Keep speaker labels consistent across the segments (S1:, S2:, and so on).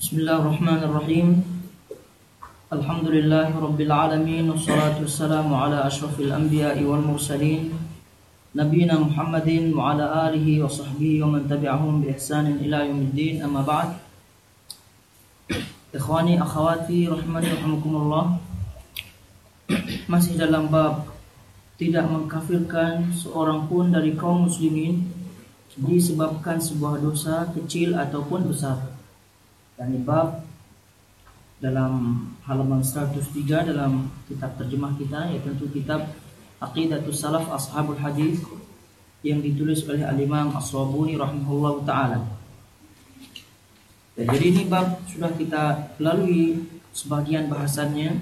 S1: بسم الله الرحمن الرحيم الحمد لله رب العالمين والصلاة والسلام على أشرف الأنبياء والمرسلين نبينا محمد وعلى آله وصحبه ومن تبعهم بإحسان إلى يوم الدين أما بعد إخواني أخواتي رحمني رحمكم الله masih dalam bab tidak mengkafirkan seorang pun dari kaum muslimin disebabkan sebuah dosa kecil ataupun besar. Dan bab dalam halaman 103 dalam kitab terjemah kita yaitu kitab Aqidatus Salaf Ashabul Hadis yang ditulis oleh Al-Imam As-Sabuni rahimahullahu taala. jadi ini bab sudah kita lalui sebagian bahasannya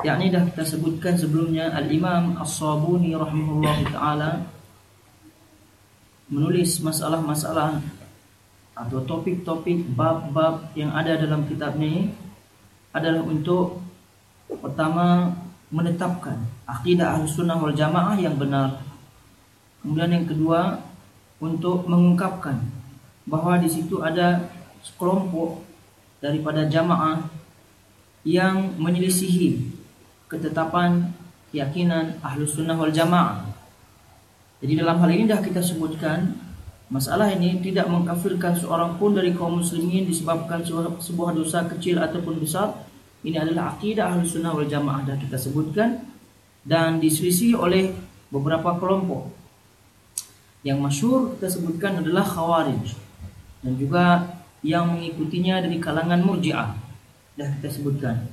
S1: yakni dah kita sebutkan sebelumnya Al-Imam As-Sabuni rahimahullah taala menulis masalah-masalah atau topik-topik bab-bab yang ada dalam kitab ini adalah untuk pertama menetapkan akidah Ahlussunnah wal Jamaah yang benar. Kemudian yang kedua untuk mengungkapkan bahwa di situ ada sekelompok daripada jamaah yang menyelisihi ketetapan keyakinan ahlus sunnah wal jamaah. Jadi dalam hal ini dah kita sebutkan masalah ini tidak mengkafirkan seorang pun dari kaum muslimin disebabkan sebuah dosa kecil ataupun besar. Ini adalah akidah ahlus sunnah wal jamaah dah kita sebutkan dan diselisih oleh beberapa kelompok. Yang masyur kita sebutkan adalah khawarij dan juga yang mengikutinya dari kalangan murjiah dah kita sebutkan.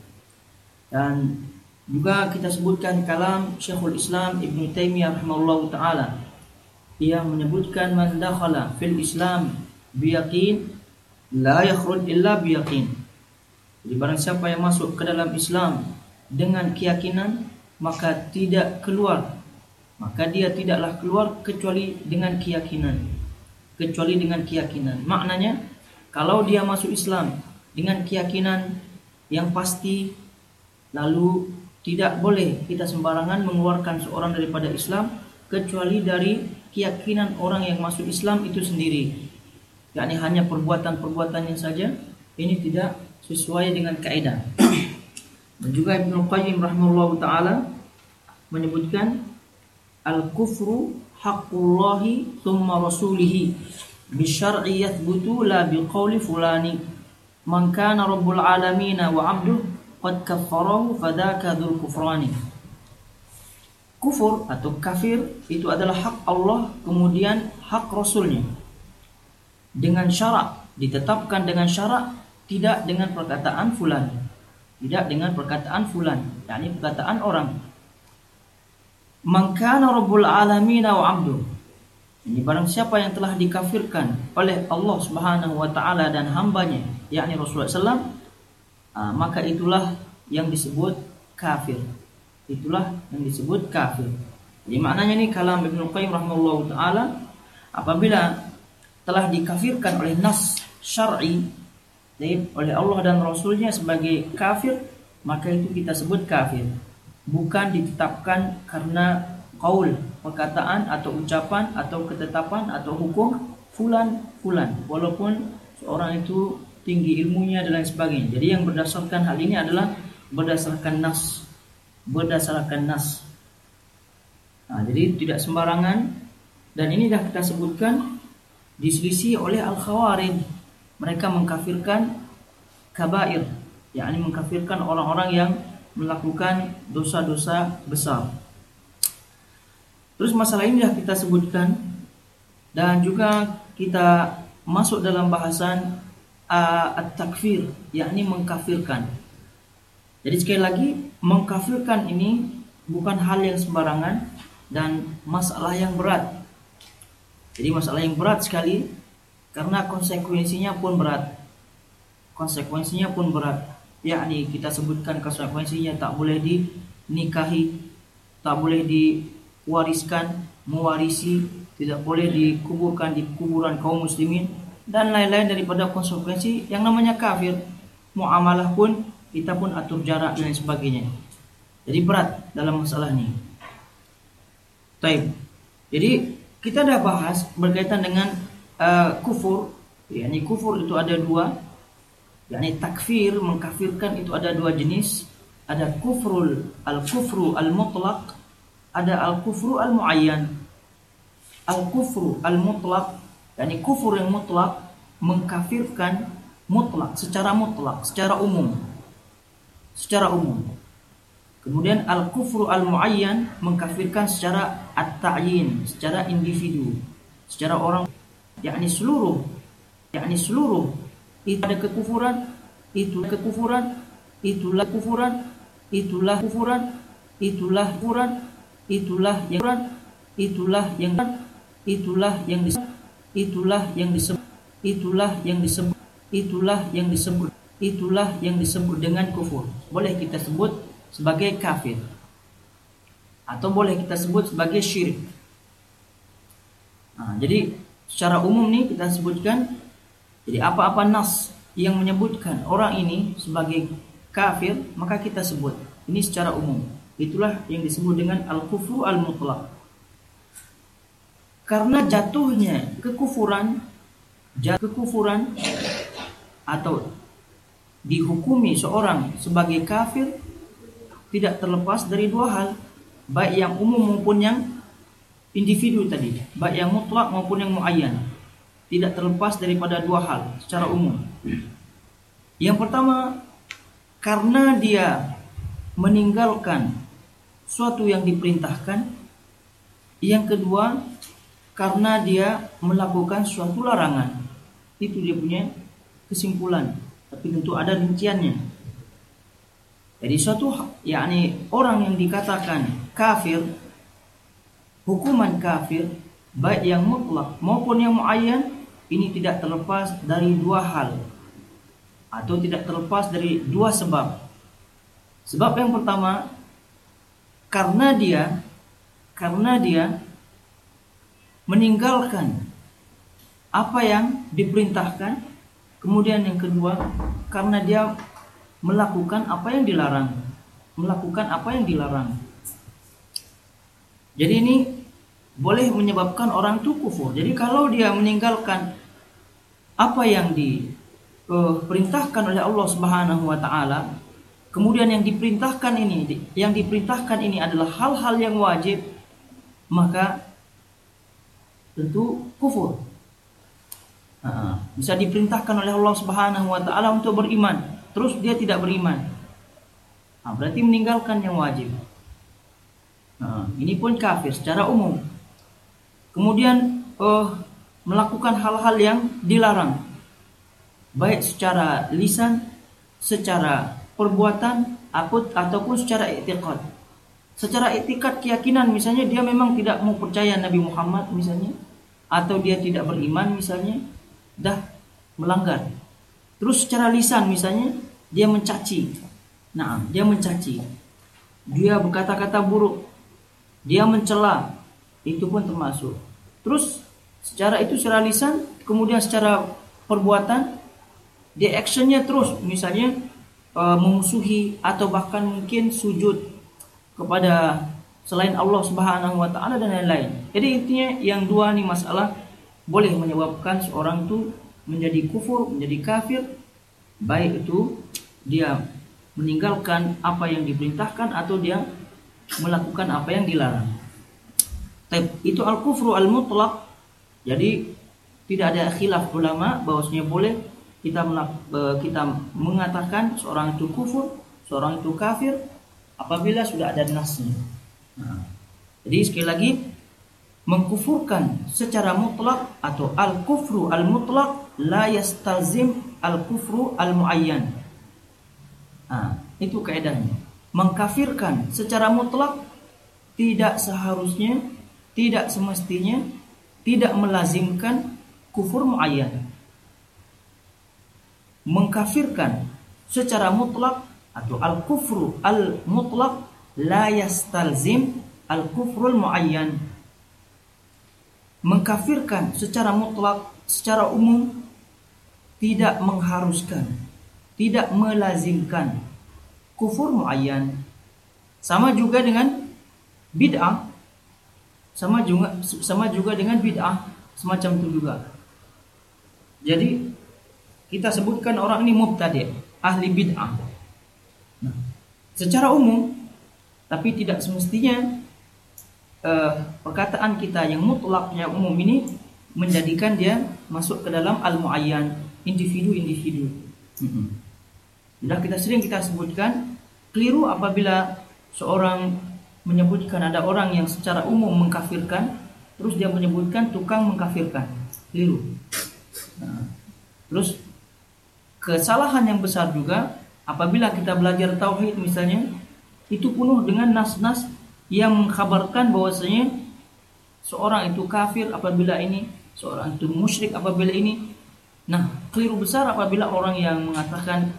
S1: Dan juga kita sebutkan kalam Syekhul Islam Ibn Taimiyah rahimahullah taala. Ia menyebutkan man dakhala fil Islam biyaqin la yakhruj illa biyaqin. Jadi barang siapa yang masuk ke dalam Islam dengan keyakinan maka tidak keluar. Maka dia tidaklah keluar kecuali dengan keyakinan. Kecuali dengan keyakinan. Maknanya kalau dia masuk Islam dengan keyakinan yang pasti lalu tidak boleh kita sembarangan mengeluarkan seorang daripada Islam kecuali dari keyakinan orang yang masuk Islam itu sendiri. yakni hanya perbuatan-perbuatannya saja ini tidak sesuai dengan kaidah. Dan juga Ibnu Qayyim rahimahullah taala menyebutkan al-kufru haqqullahi thumma rasulihi bi syar'i yathbutu la bi qawli fulani man kana rabbul alamin wa 'abduhu qad kaffarahu fadaka dzul kufrani. Kufur atau kafir itu adalah hak Allah kemudian hak Rasulnya. Dengan syarat ditetapkan dengan syarat tidak dengan perkataan fulan. Tidak dengan perkataan fulan, yakni perkataan orang. Mangkana rabbul alamin wa 'abdu. Ini barang siapa yang telah dikafirkan oleh Allah Subhanahu wa taala dan hambanya, yakni Rasulullah SAW, uh, maka itulah yang disebut kafir. Itulah yang disebut kafir. Jadi maknanya ini kalam Ibnu Qayyim rahimahullah taala apabila telah dikafirkan oleh nas syar'i oleh Allah dan Rasulnya sebagai kafir maka itu kita sebut kafir bukan ditetapkan karena kaul perkataan atau ucapan atau ketetapan atau hukum fulan fulan walaupun seorang itu tinggi ilmunya dan lain sebagainya. Jadi yang berdasarkan hal ini adalah berdasarkan nas, berdasarkan nas. Nah, jadi tidak sembarangan dan ini dah kita sebutkan diselisih oleh al khawarij. Mereka mengkafirkan kabair, yakni mengkafirkan orang-orang yang melakukan dosa-dosa besar. Terus masalah ini dah kita sebutkan dan juga kita masuk dalam bahasan uh, at-takfir, yakni mengkafirkan. Jadi sekali lagi, mengkafirkan ini bukan hal yang sembarangan dan masalah yang berat. Jadi masalah yang berat sekali karena konsekuensinya pun berat. Konsekuensinya pun berat. Yakni kita sebutkan konsekuensinya tak boleh dinikahi, tak boleh diwariskan, mewarisi, tidak boleh dikuburkan di kuburan kaum muslimin dan lain-lain daripada konsekuensi yang namanya kafir. Muamalah pun kita pun atur jarak dan sebagainya. Jadi berat dalam masalah ini. Taib. Jadi kita dah bahas berkaitan dengan uh, kufur. Ya, ini kufur itu ada dua. yakni takfir mengkafirkan itu ada dua jenis ada kufrul al kufru al mutlak ada al kufru al muayyan al kufru al mutlak yakni kufur yang mutlak mengkafirkan mutlak secara mutlak secara umum secara umum. Kemudian al kufru al muayyan mengkafirkan secara at-ta'yin secara individu secara orang yakni seluruh yakni seluruh. Itu ada kekufuran, itu kekufuran, itulah kufuran, itulah kufuran, itulah kufuran, itulah yang itulah yang itulah yang disebut, itulah yang disebut, itulah yang disebut, itulah yang disebut, itulah yang disebut dengan kufur. Boleh kita sebut sebagai kafir atau boleh kita sebut sebagai syirik. Nah, jadi secara umum nih kita sebutkan jadi apa-apa nas yang menyebutkan orang ini sebagai kafir, maka kita sebut. Ini secara umum. Itulah yang disebut dengan al-kufru al-mutlaq. Karena jatuhnya kekufuran, kekufuran atau dihukumi seorang sebagai kafir tidak terlepas dari dua hal, baik yang umum maupun yang individu tadi, baik yang mutlak maupun yang muayyan tidak terlepas daripada dua hal secara umum. Yang pertama, karena dia meninggalkan suatu yang diperintahkan. Yang kedua, karena dia melakukan suatu larangan. Itu dia punya kesimpulan, tapi tentu ada rinciannya. Jadi suatu yakni orang yang dikatakan kafir hukuman kafir baik yang mutlak maupun yang muayyan ini tidak terlepas dari dua hal atau tidak terlepas dari dua sebab. Sebab yang pertama karena dia karena dia meninggalkan apa yang diperintahkan, kemudian yang kedua karena dia melakukan apa yang dilarang, melakukan apa yang dilarang. Jadi ini boleh menyebabkan orang itu kufur. Jadi kalau dia meninggalkan apa yang diperintahkan oleh Allah Subhanahu wa taala, kemudian yang diperintahkan ini yang diperintahkan ini adalah hal-hal yang wajib, maka tentu kufur. Bisa diperintahkan oleh Allah Subhanahu wa taala untuk beriman, terus dia tidak beriman. Nah, berarti meninggalkan yang wajib. Nah, ini pun kafir secara umum. Kemudian uh, melakukan hal-hal yang dilarang baik secara lisan, secara perbuatan ataupun secara etikad. Secara etikat keyakinan misalnya dia memang tidak mau percaya Nabi Muhammad misalnya atau dia tidak beriman misalnya dah melanggar. Terus secara lisan misalnya dia mencaci. Nah, dia mencaci. Dia berkata-kata buruk. Dia mencela. Itu pun termasuk. Terus Secara itu secara lisan, kemudian secara perbuatan dia actionnya terus, misalnya e, memusuhi atau bahkan mungkin sujud kepada selain Allah Subhanahu wa taala dan lain-lain. Jadi intinya yang dua nih masalah boleh menyebabkan seorang itu menjadi kufur, menjadi kafir, baik itu dia meninggalkan apa yang diperintahkan atau dia melakukan apa yang dilarang. Itu al-kufru al-mutlaq jadi tidak ada khilaf ulama bahwasanya boleh kita e, kita mengatakan seorang itu kufur, seorang itu kafir apabila sudah ada nasnya. Nah, jadi sekali lagi mengkufurkan secara mutlak atau al kufru al mutlak la yastalzim al kufru al muayyan. Nah, itu kaidahnya. Mengkafirkan secara mutlak tidak seharusnya, tidak semestinya tidak melazimkan kufur muayyan. Mengkafirkan secara mutlak atau al-kufru al-mutlak la yastalzim al-kufrul muayyan. Mengkafirkan secara mutlak, secara umum tidak mengharuskan, tidak melazimkan kufur muayyan. Sama juga dengan bid'ah sama juga sama juga dengan bid'ah semacam itu juga. Jadi kita sebutkan orang ini mubtadi, ahli bid'ah. Nah, secara umum tapi tidak semestinya uh, perkataan kita yang mutlak yang umum ini menjadikan dia masuk ke dalam al-muayyan, individu-individu. Sudah kita sering kita sebutkan keliru apabila seorang menyebutkan ada orang yang secara umum mengkafirkan terus dia menyebutkan tukang mengkafirkan. Keliru. Nah, terus kesalahan yang besar juga apabila kita belajar tauhid misalnya itu penuh dengan nas-nas yang mengkabarkan bahwasanya seorang itu kafir apabila ini seorang itu musyrik apabila ini. Nah keliru besar apabila orang yang mengatakan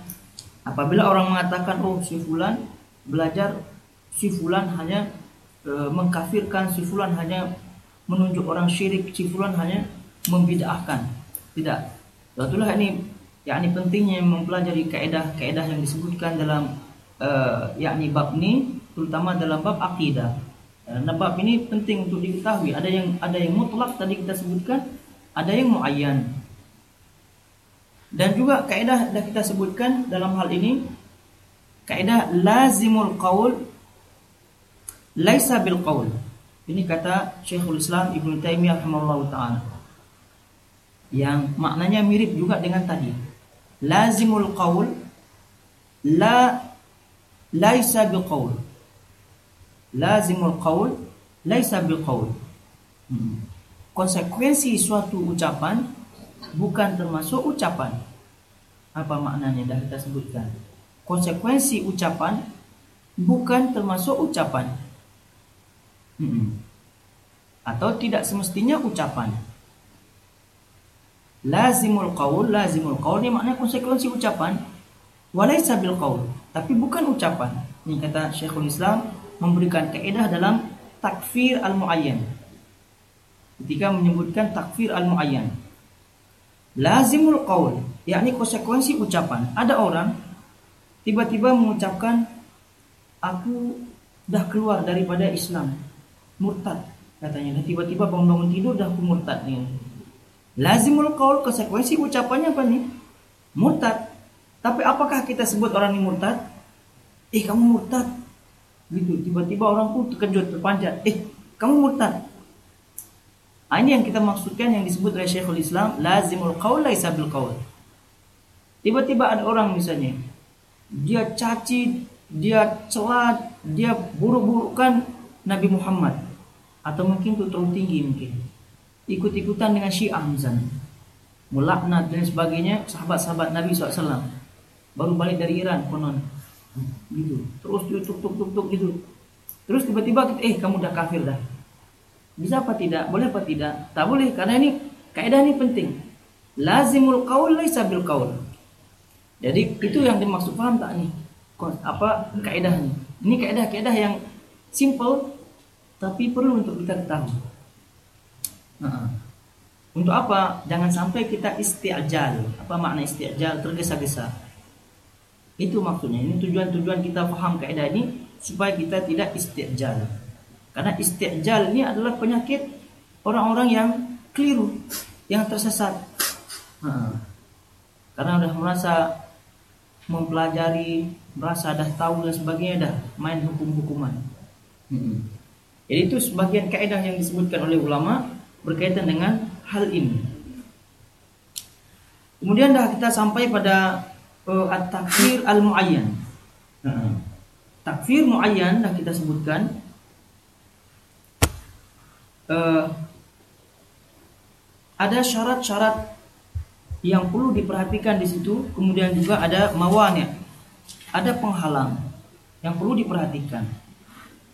S1: apabila orang mengatakan oh si fulan belajar si fulan hanya e, mengkafirkan si fulan hanya menunjuk orang syirik si fulan hanya membid'ahkan. Tidak. Itulah ini yakni pentingnya mempelajari kaidah-kaidah yang disebutkan dalam e, yakni bab ini terutama dalam bab akidah karena bab ini penting untuk diketahui ada yang ada yang mutlak tadi kita sebutkan ada yang muayyan dan juga kaidah yang kita sebutkan dalam hal ini kaidah lazimul qaul laisa bil qaul. Ini kata Syekhul Islam Ibnu Taimiyah rahimahullah taala. Yang maknanya mirip juga dengan tadi. Lazimul qaul la laisa bil qaul. Lazimul qaul laisa bil qaul. Hmm. Konsekuensi suatu ucapan bukan termasuk ucapan. Apa maknanya dah kita sebutkan. Konsekuensi ucapan bukan termasuk ucapan. Hmm. Atau tidak semestinya ucapan. Lazimul qaul, lazimul qaul ini maknanya konsekuensi ucapan. Walaysa bil qaul, tapi bukan ucapan. Ini kata Syekhul Islam memberikan kaidah dalam takfir al-muayyan. Ketika menyebutkan takfir al-muayyan. Lazimul qaul, yakni konsekuensi ucapan. Ada orang tiba-tiba mengucapkan aku dah keluar daripada Islam murtad katanya dan tiba-tiba bangun-bangun tidur dah aku murtad nih lazimul qaul konsekuensi ucapannya apa nih murtad tapi apakah kita sebut orang ini murtad eh kamu murtad gitu tiba-tiba orang pun terkejut terpanjat. Eh kamu murtad nah, ini yang kita maksudkan yang disebut oleh Syekhul Islam lazimul qaul laisa bil qaul. Tiba-tiba ada orang misalnya dia caci dia celat dia buruk-burukan Nabi Muhammad. Atau mungkin itu terlalu tinggi mungkin. Ikut-ikutan dengan Syiah misalnya. Melaknat dan sebagainya sahabat-sahabat Nabi SAW baru balik dari Iran konon gitu terus tuk tuk tuk tuk gitu terus tiba-tiba eh kamu udah kafir dah bisa apa tidak boleh apa tidak tak boleh karena ini kaidah ini penting lazimul qaul laisa bil qaul jadi itu yang dimaksud paham tak nih apa kaidahnya ini kaidah-kaidah yang simple tapi perlu untuk kita ketahui. Nah, untuk apa? Jangan sampai kita isti'jal. Apa makna isti'jal? Tergesa-gesa. Itu maksudnya. Ini tujuan-tujuan kita paham kaidah ini supaya kita tidak isti'jal. Karena isti'jal ini adalah penyakit orang-orang yang keliru, yang tersesat. Karena sudah merasa mempelajari, merasa dah tahu dan sebagainya dah main hukum-hukuman. Hmm. Jadi itu sebagian kaidah yang disebutkan oleh ulama berkaitan dengan hal ini. Kemudian dah kita sampai pada uh, at-takfir al-muayyan. Nah, takfir muayyan dah kita sebutkan uh, ada syarat-syarat yang perlu diperhatikan di situ, kemudian juga ada mawanya, ada penghalang yang perlu diperhatikan.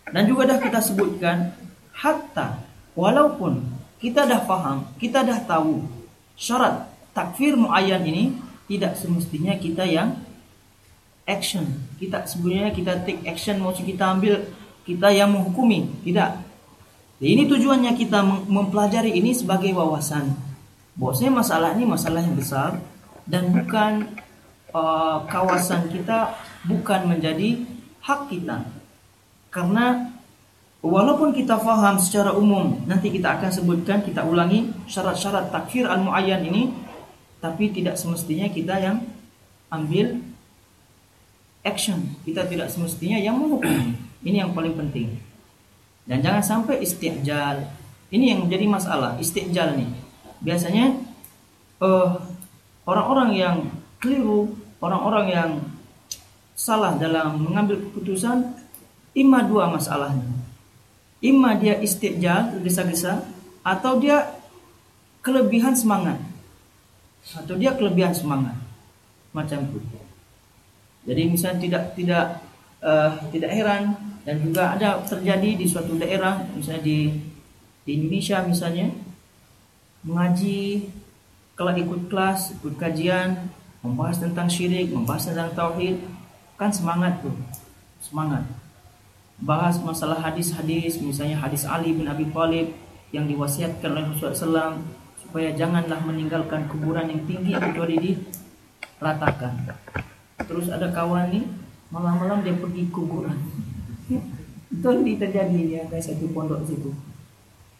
S1: Dan juga dah kita sebutkan hatta walaupun kita dah faham, kita dah tahu syarat takfir muayyan ini tidak semestinya kita yang action. Kita sebenarnya kita take action mau kita ambil kita yang menghukumi, tidak. Ini tujuannya kita mempelajari ini sebagai wawasan. Bahwasanya masalah ini masalah yang besar dan bukan uh, kawasan kita bukan menjadi hak kita karena walaupun kita faham secara umum, nanti kita akan sebutkan, kita ulangi syarat-syarat takfir al-muayyan ini, tapi tidak semestinya kita yang ambil action. Kita tidak semestinya yang menghukum. Ini yang paling penting. Dan jangan sampai istijal. Ini yang menjadi masalah, istijal nih. Biasanya uh, orang-orang yang keliru, orang-orang yang salah dalam mengambil keputusan, ima dua masalahnya. Ima dia istijal, tergesa-gesa, atau dia kelebihan semangat. Atau dia kelebihan semangat. Macam itu. Jadi misalnya tidak tidak uh, tidak heran dan juga ada terjadi di suatu daerah misalnya di di Indonesia misalnya mengaji kalau ikut kelas ikut kajian membahas tentang syirik membahas tentang tauhid kan semangat tuh semangat bahas masalah hadis-hadis misalnya hadis Ali bin Abi Thalib yang diwasiatkan oleh Rasulullah SAW supaya janganlah meninggalkan kuburan yang tinggi kecuali diratakan terus ada kawan nih malam-malam dia pergi kuburan. Itu ini terjadi ya guys satu pondok situ.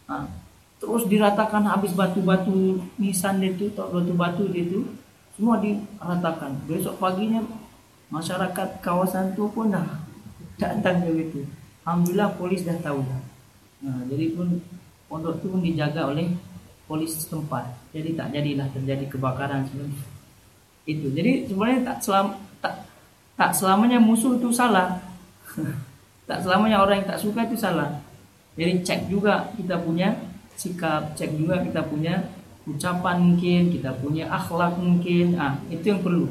S1: Nah, terus diratakan habis batu-batu nisan itu batu-batu itu semua diratakan. Besok paginya masyarakat kawasan itu pun dah datang begitu alhamdulillah polis dah tahu. Nah jadi pun pondok itu dijaga oleh polis setempat. Jadi tak jadilah terjadi kebakaran sebenarnya. Itu. Jadi sebenarnya tak selam tak tak selamanya musuh itu salah. Tak selamanya orang yang tak suka itu salah. Jadi cek juga kita punya sikap cek juga kita punya ucapan mungkin kita punya akhlak mungkin. Ah itu yang perlu.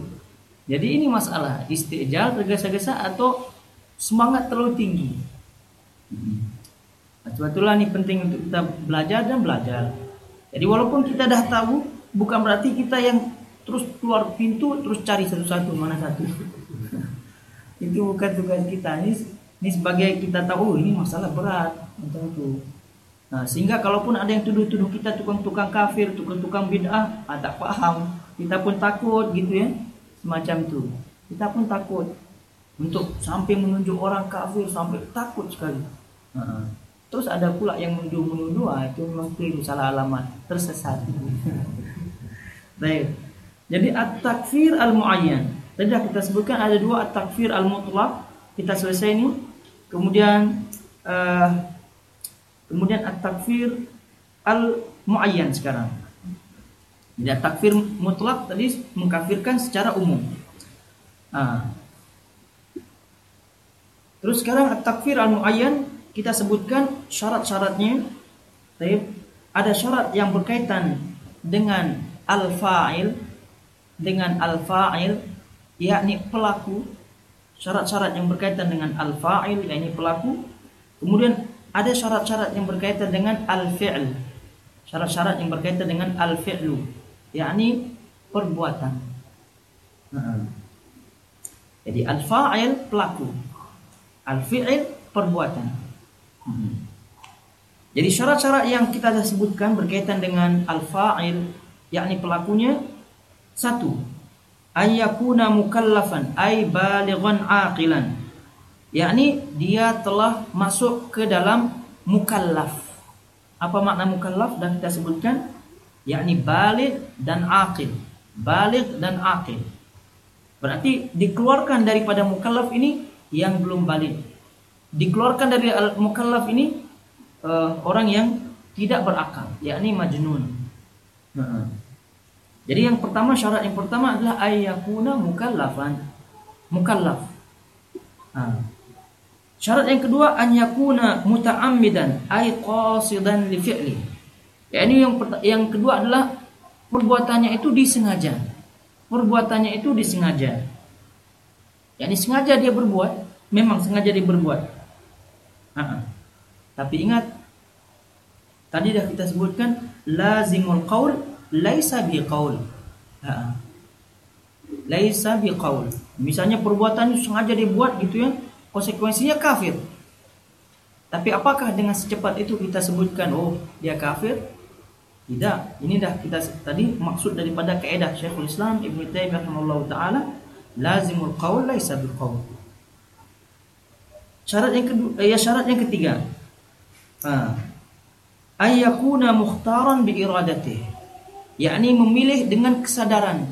S1: Jadi ini masalah istijal tergesa-gesa atau semangat terlalu tinggi. Itulah ini penting untuk kita belajar dan belajar. Jadi walaupun kita dah tahu, bukan berarti kita yang terus keluar pintu terus cari satu-satu mana satu. itu bukan tugas kita. Ini ini sebagai kita tahu oh, ini masalah berat macam itu. Nah sehingga kalaupun ada yang tuduh-tuduh kita tukang-tukang kafir tukang-tukang bid'ah ah, paham kita pun takut gitu ya. Semacam itu kita pun takut. Untuk sampai menunjuk orang kafir sampai takut sekali. Nah, terus ada pula yang menuduh-menuduh ah, itu memang keliru salah alamat tersesat baik jadi at-takfir al-muayyan Tadi kita sebutkan ada dua at-takfir al-mutlak. Kita selesai ini. Kemudian uh, kemudian at-takfir al-muayyan sekarang. Jadi takfir mutlak tadi mengkafirkan secara umum. Nah. Terus sekarang at-takfir al-muayyan kita sebutkan syarat-syaratnya. Ada syarat yang berkaitan dengan al-fa'il dengan al-fa'il yakni pelaku syarat-syarat yang berkaitan dengan al-fa'il yakni pelaku kemudian ada syarat-syarat yang berkaitan dengan al-fi'l syarat-syarat yang berkaitan dengan al-fi'lu yakni perbuatan nah. jadi al-fa'il pelaku al-fi'il perbuatan. Jadi syarat-syarat yang kita sudah sebutkan berkaitan dengan al-fa'il yakni pelakunya satu ayyakuna mukallafan ay balighan aqilan. Yakni dia telah masuk ke dalam mukallaf. Apa makna mukallaf dan kita sebutkan? Yakni baligh dan aqil. Baligh dan aqil. Berarti dikeluarkan daripada mukallaf ini yang belum balik dikeluarkan dari mukallaf ini uh, orang yang tidak berakal yakni majnun nah. Jadi yang pertama syarat yang pertama adalah ayyakuna mukallafan. Mukallaf. Nah. Syarat yang kedua an yakuna muta'ammidan ay qasidan li fi'li. Ya, ini yang yang kedua adalah perbuatannya itu disengaja. Perbuatannya itu disengaja. Ya, ini sengaja dia berbuat, memang sengaja dia berbuat. Tapi ingat tadi dah kita sebutkan lazimul qaul laisa biqaul. Ha. Laisa biqaul. Misalnya perbuatan sengaja dibuat gitu ya, konsekuensinya kafir. Tapi apakah dengan secepat itu kita sebutkan oh dia kafir? Tidak. Ini dah kita tadi maksud daripada kaidah Syekhul Islam Ibnu Taimiyah rahimahullah taala lazimul qaul laisa biqaul. Syarat yang kedua, ya syarat yang ketiga. Ah. Ayyakuna mukhtaran bi yakni memilih dengan kesadaran.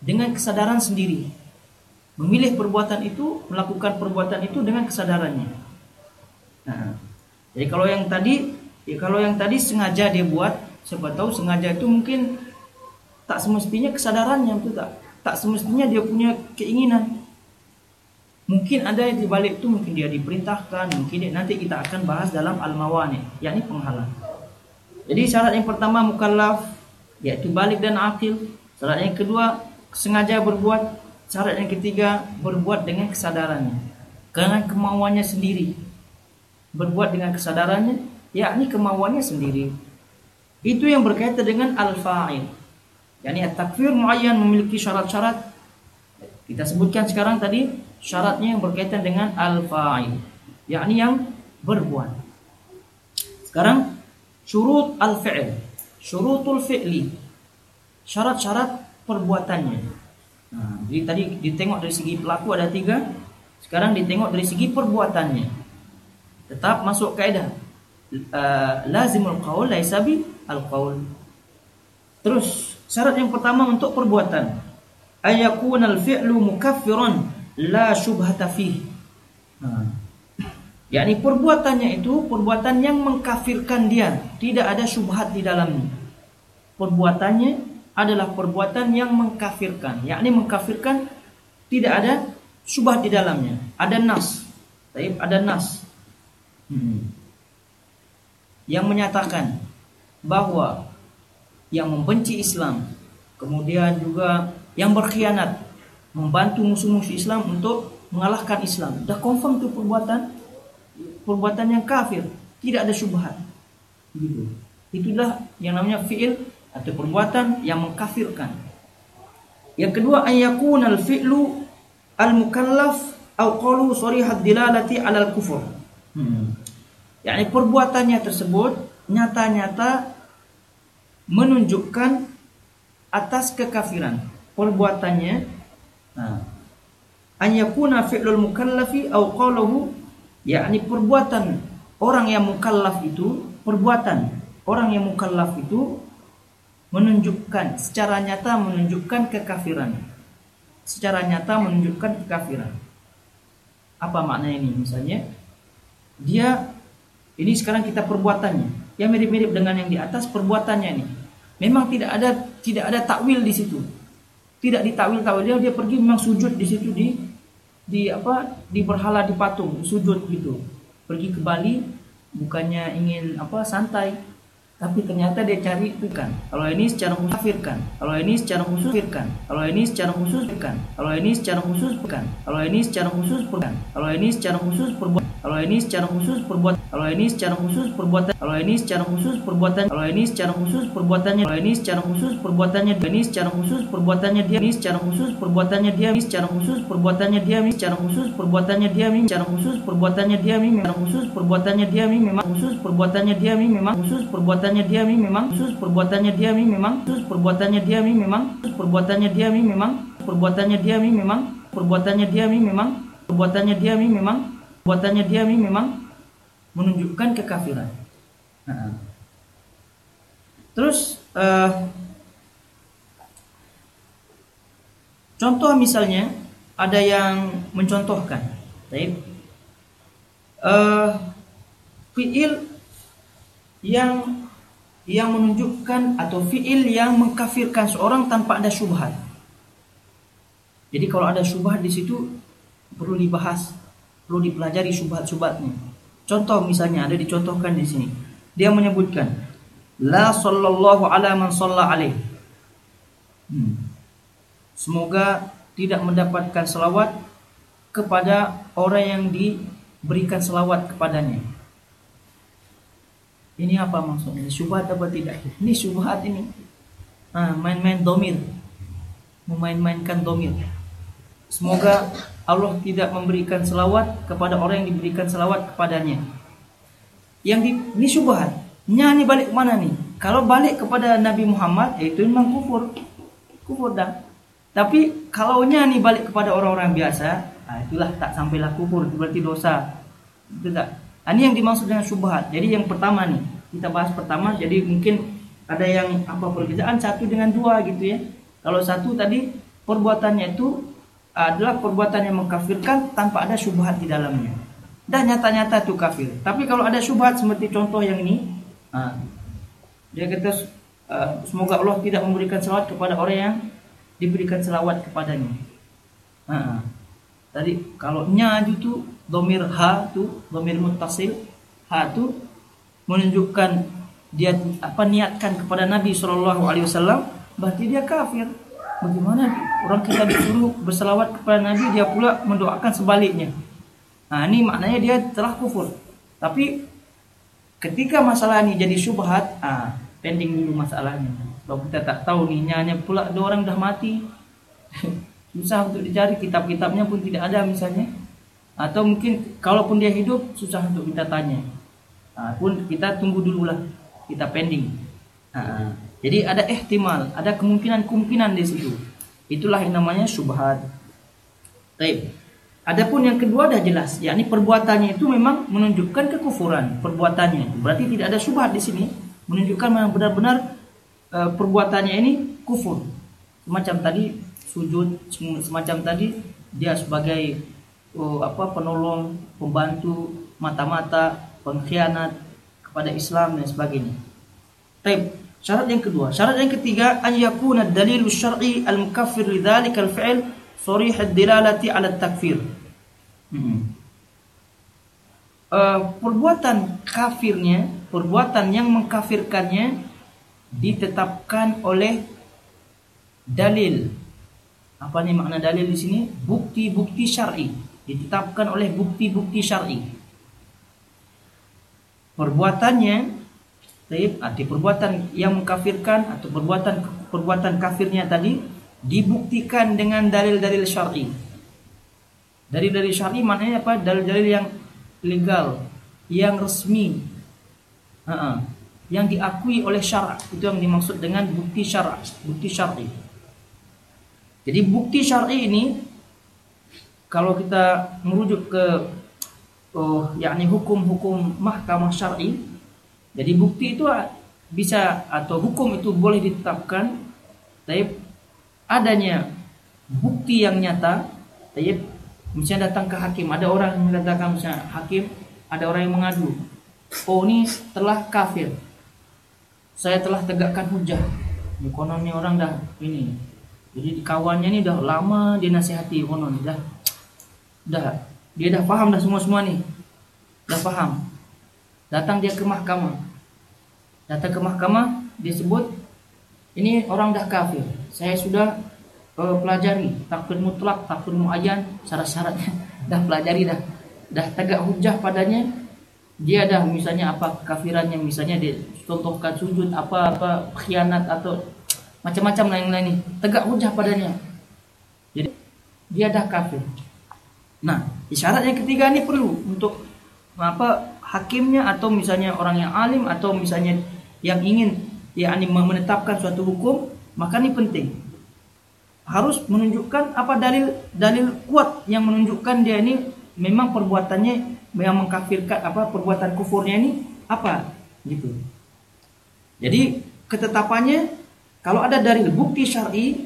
S1: Dengan kesadaran sendiri. Memilih perbuatan itu melakukan perbuatan itu dengan kesadarannya. Nah jadi kalau yang tadi ya kalau yang tadi sengaja dia buat siapa tahu sengaja itu mungkin tak semestinya kesadarannya itu tak? Tak semestinya dia punya keinginan mungkin ada yang dibalik itu mungkin dia diperintahkan mungkin dia, nanti kita akan bahas dalam al-mawani yakni penghalang jadi syarat yang pertama mukallaf yaitu balik dan akil. Syarat yang kedua sengaja berbuat. Syarat yang ketiga berbuat dengan kesadarannya, dengan kemauannya sendiri. Berbuat dengan kesadarannya, yakni kemauannya sendiri. Itu yang berkaitan dengan al-fa'il. Yani at-takfir muayyan memiliki syarat-syarat. Kita sebutkan sekarang tadi syaratnya yang berkaitan dengan al-fa'il, yakni yang berbuat. Sekarang syurut al-fi'l, syurutul fi'li. Syarat-syarat perbuatannya. Nah, jadi tadi ditengok dari segi pelaku ada tiga, sekarang ditengok dari segi perbuatannya. Tetap masuk kaidah. Uh, lazimul qaul laisa bi al qaul. Terus syarat yang pertama untuk perbuatan ayakunal fi'lu mukaffiran la syubhata fihi. Yakni perbuatannya itu perbuatan yang mengkafirkan dia, tidak ada syubhat di dalamnya. Perbuatannya adalah perbuatan yang mengkafirkan, yakni mengkafirkan tidak ada syubhat di dalamnya. Ada nas, Taib, ada nas hmm. yang menyatakan bahwa yang membenci Islam, kemudian juga yang berkhianat, membantu musuh-musuh Islam untuk mengalahkan Islam. Dah confirm itu perbuatan perbuatan yang kafir, tidak ada syubhat. Gitu. Itulah yang namanya fi'il atau perbuatan yang mengkafirkan. Yang kedua ayakun al fi'lu al mukallaf atau qalu sarihat dilalati al kufur. Hmm. Yani perbuatannya tersebut nyata-nyata menunjukkan atas kekafiran. Perbuatannya nah, an yakuna fi'lul mukallafi au qaluhu yakni perbuatan orang yang mukallaf itu perbuatan orang yang mukallaf itu menunjukkan secara nyata menunjukkan kekafiran. Secara nyata menunjukkan kekafiran. Apa makna ini misalnya? Dia ini sekarang kita perbuatannya. Yang mirip-mirip dengan yang di atas perbuatannya ini. Memang tidak ada tidak ada takwil di situ tidak ditakwil takwil dia dia pergi memang sujud di situ di di apa di berhala di patung sujud gitu. Pergi ke Bali bukannya ingin apa santai tapi ternyata dia cari itu kan kalau ini secara khusus kafirkan kalau ini secara khusus kafirkan kalau ini secara khusus bukan kalau ini secara khusus bukan kalau ini secara khusus bukan kalau ini secara khusus perbuatan kalau ini secara khusus perbuatan kalau ini secara khusus perbuatan kalau ini secara khusus perbuatan kalau ini secara khusus perbuatannya kalau ini secara khusus perbuatannya ini secara khusus perbuatannya dia ini secara khusus perbuatannya dia ini secara khusus perbuatannya dia ini secara khusus perbuatannya dia ini secara khusus perbuatannya dia ini memang khusus perbuatannya dia ini memang khusus perbuatannya dia ini memang khusus perbuatan perbuatannya dia mi memang. Khusus perbuatannya dia mi memang. Khusus perbuatannya dia mi memang. Khusus perbuatannya dia mi memang. Perbuatannya dia mi memang. Perbuatannya dia mi memang. Perbuatannya dia mi memang. Perbuatannya dia mi memang. Menunjukkan kekafiran. Nah. Terus uh, contoh misalnya ada yang mencontohkan, baik, uh, fiil yang yang menunjukkan atau fiil yang mengkafirkan seorang tanpa ada syubhat. Jadi kalau ada syubhat di situ perlu dibahas, perlu dipelajari syubhat-syubhatnya. Contoh misalnya ada dicontohkan di sini. Dia menyebutkan la sallallahu ala man shalla alaih. Hmm. Semoga tidak mendapatkan selawat kepada orang yang diberikan selawat kepadanya. Ini apa maksudnya? Syubhat apa tidak? Ini syubhat ini. Nah, main-main domir. Memain-mainkan domir. Semoga Allah tidak memberikan selawat kepada orang yang diberikan selawat kepadanya. Yang di, ini syubhat. Nyanyi balik mana nih? Kalau balik kepada Nabi Muhammad, itu memang kufur. Kufur dah. Tapi kalau nyanyi balik kepada orang-orang biasa, nah itulah tak sampailah kufur, berarti dosa. Itu tak. Ini yang dimaksud dengan syubhat. Jadi yang pertama nih, kita bahas pertama. Jadi mungkin ada yang apa perbedaan satu dengan dua gitu ya. Kalau satu tadi perbuatannya itu adalah perbuatan yang mengkafirkan tanpa ada syubhat di dalamnya. Dan nyata-nyata itu kafir. Tapi kalau ada syubhat seperti contoh yang ini, dia kata semoga Allah tidak memberikan selawat kepada orang yang diberikan selawat kepadanya. Nah, tadi kalau nya itu domir ha itu domir mutasil ha itu menunjukkan dia apa niatkan kepada Nabi Shallallahu Alaihi Wasallam berarti dia kafir. Bagaimana orang kita disuruh berselawat kepada Nabi dia pula mendoakan sebaliknya. Nah ini maknanya dia telah kufur. Tapi ketika masalah ini jadi syubhat, ah pending dulu masalahnya. Kalau kita tak tahu nih nyanya pula ada orang dah mati. susah untuk dicari kitab-kitabnya pun tidak ada misalnya. Atau mungkin kalaupun dia hidup susah untuk kita tanya. Nah, pun kita tunggu dulu lah, kita pending. Nah, jadi ada ihtimal, ada kemungkinan-kemungkinan di situ. Itulah yang namanya subhat. Baik. Adapun yang kedua dah jelas, yakni perbuatannya itu memang menunjukkan kekufuran perbuatannya. Berarti tidak ada subhat di sini, menunjukkan memang benar-benar e, perbuatannya ini kufur. Semacam tadi sujud, semacam tadi dia sebagai oh, apa penolong, pembantu, mata-mata, pengkhianat kepada Islam dan sebagainya. Baik. Syarat yang kedua, syarat yang ketiga an yakuna dalil syar'i al-mukaffir lidzalika al-fi'l sharih ad-dilalati 'ala takfir. Hmm. Uh, perbuatan kafirnya, perbuatan yang mengkafirkannya ditetapkan oleh dalil. Apa nih makna dalil di sini? Bukti-bukti syar'i. Ditetapkan oleh bukti-bukti syar'i. Perbuatannya Taib, arti perbuatan yang mengkafirkan atau perbuatan perbuatan kafirnya tadi dibuktikan dengan dalil-dalil syar'i. Dari dari syar'i maknanya apa? Dalil-dalil yang legal, yang resmi, uh -uh. yang diakui oleh syarak itu yang dimaksud dengan bukti syarak, bukti syar'i. Jadi bukti syar'i ini kalau kita merujuk ke oh yakni hukum-hukum mahkamah syar'i jadi bukti itu bisa atau hukum itu boleh ditetapkan tapi adanya bukti yang nyata tapi misalnya datang ke hakim ada orang yang datang misalnya hakim ada orang yang mengadu oh ini telah kafir saya telah tegakkan hujah ekonomi orang dah ini jadi kawannya ini dah lama dinasihati konon dah dah dia dah paham dah semua semua nih dah paham Datang dia ke mahkamah. Datang ke mahkamah, disebut ini orang dah kafir. Saya sudah uh, pelajari takfir mutlak, takfir muayyan, syarat-syaratnya dah pelajari dah. Dah tegak hujah padanya. Dia dah misalnya apa kekafirannya, misalnya dia contohkan sujud apa apa khianat atau macam-macam lain-lain. Tegak hujah padanya. Jadi dia dah kafir. Nah, isyarat yang ketiga ini perlu untuk apa hakimnya atau misalnya orang yang alim atau misalnya yang ingin yakni menetapkan suatu hukum maka ini penting harus menunjukkan apa dalil dalil kuat yang menunjukkan dia ini memang perbuatannya yang mengkafirkan apa perbuatan kufurnya ini apa gitu jadi ketetapannya kalau ada dalil bukti syar'i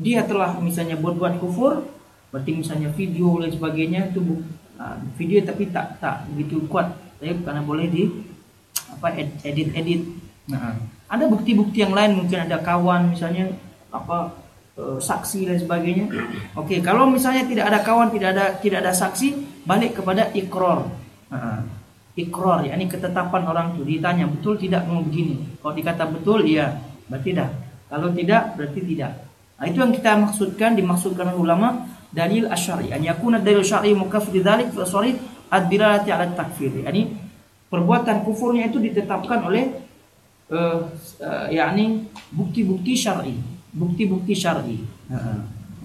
S1: dia telah misalnya buat-buat kufur berarti misalnya video dan sebagainya itu ah, video tapi tak tak begitu kuat. Tapi karena boleh di apa edit edit. Nah. Ada bukti-bukti yang lain mungkin ada kawan misalnya apa e, saksi dan sebagainya. Oke kalau misalnya tidak ada kawan tidak ada tidak ada saksi balik kepada ikror. Nah, ya ini ketetapan orang itu. Ditanya betul tidak mau begini? Kalau dikata betul iya. Berarti dah kalau tidak berarti tidak nah, itu yang kita maksudkan dimaksudkan ulama dalil asyari an yakuna dalil syar'i mukaffir dzalik fa ad-dilalati ala takfir. Yani perbuatan kufurnya itu ditetapkan oleh uh, uh, yakni bukti-bukti syar'i, bukti-bukti syar'i.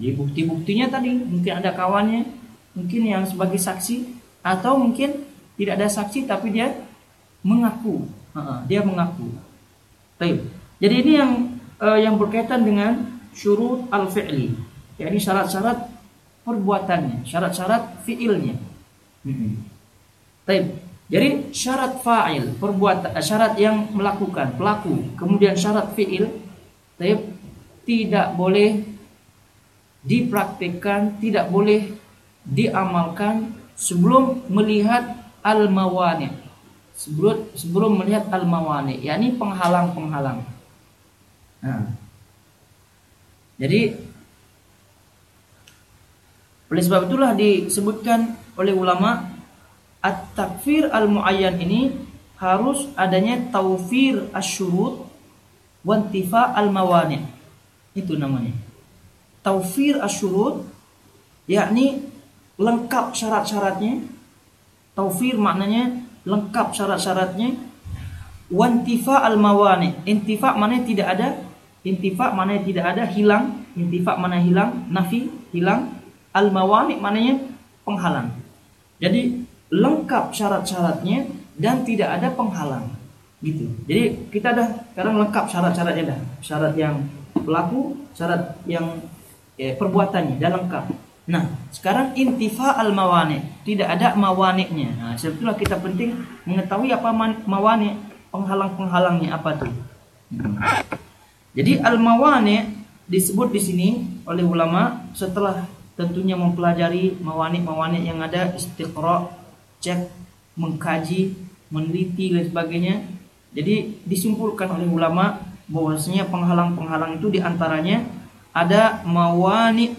S1: Jadi bukti-buktinya tadi mungkin ada kawannya, mungkin yang sebagai saksi atau mungkin tidak ada saksi tapi dia mengaku, dia mengaku. Baik. Jadi ini yang uh, yang berkaitan dengan syurut al-fi'li, yakni syarat-syarat perbuatannya, syarat-syarat fiilnya. Hmm. Jadi syarat fa'il, perbuatan syarat yang melakukan, pelaku, kemudian syarat fi'il tidak boleh dipraktikkan, tidak boleh diamalkan sebelum melihat al-mawani. Sebelum sebelum melihat al-mawani, yakni penghalang-penghalang. Nah. Jadi oleh sebab itulah disebutkan oleh ulama at-takfir al-muayyan ini harus adanya taufir asyurut wantifa al-mawani. Itu namanya. Taufir asyurut yakni lengkap syarat-syaratnya. Taufir maknanya lengkap syarat-syaratnya. Wantifa al-mawani. Intifa maknanya tidak ada. Intifa maknanya tidak ada, hilang. Intifa mana hilang, nafi, hilang. Al-mawani maknanya penghalang. Jadi lengkap syarat-syaratnya dan tidak ada penghalang. Gitu. Jadi kita dah sekarang lengkap syarat-syaratnya dah. Syarat yang pelaku syarat yang eh, perbuatannya dah lengkap. Nah sekarang intifa al mawani tidak ada mawaniknya nah sebetulnya kita penting mengetahui apa mawani penghalang-penghalangnya apa tuh jadi al mawani disebut di sini oleh ulama setelah tentunya mempelajari mawani-mawani yang ada istiqra cek, mengkaji, meneliti dan sebagainya. Jadi disimpulkan oleh ulama bahwasanya penghalang-penghalang itu di antaranya ada mawani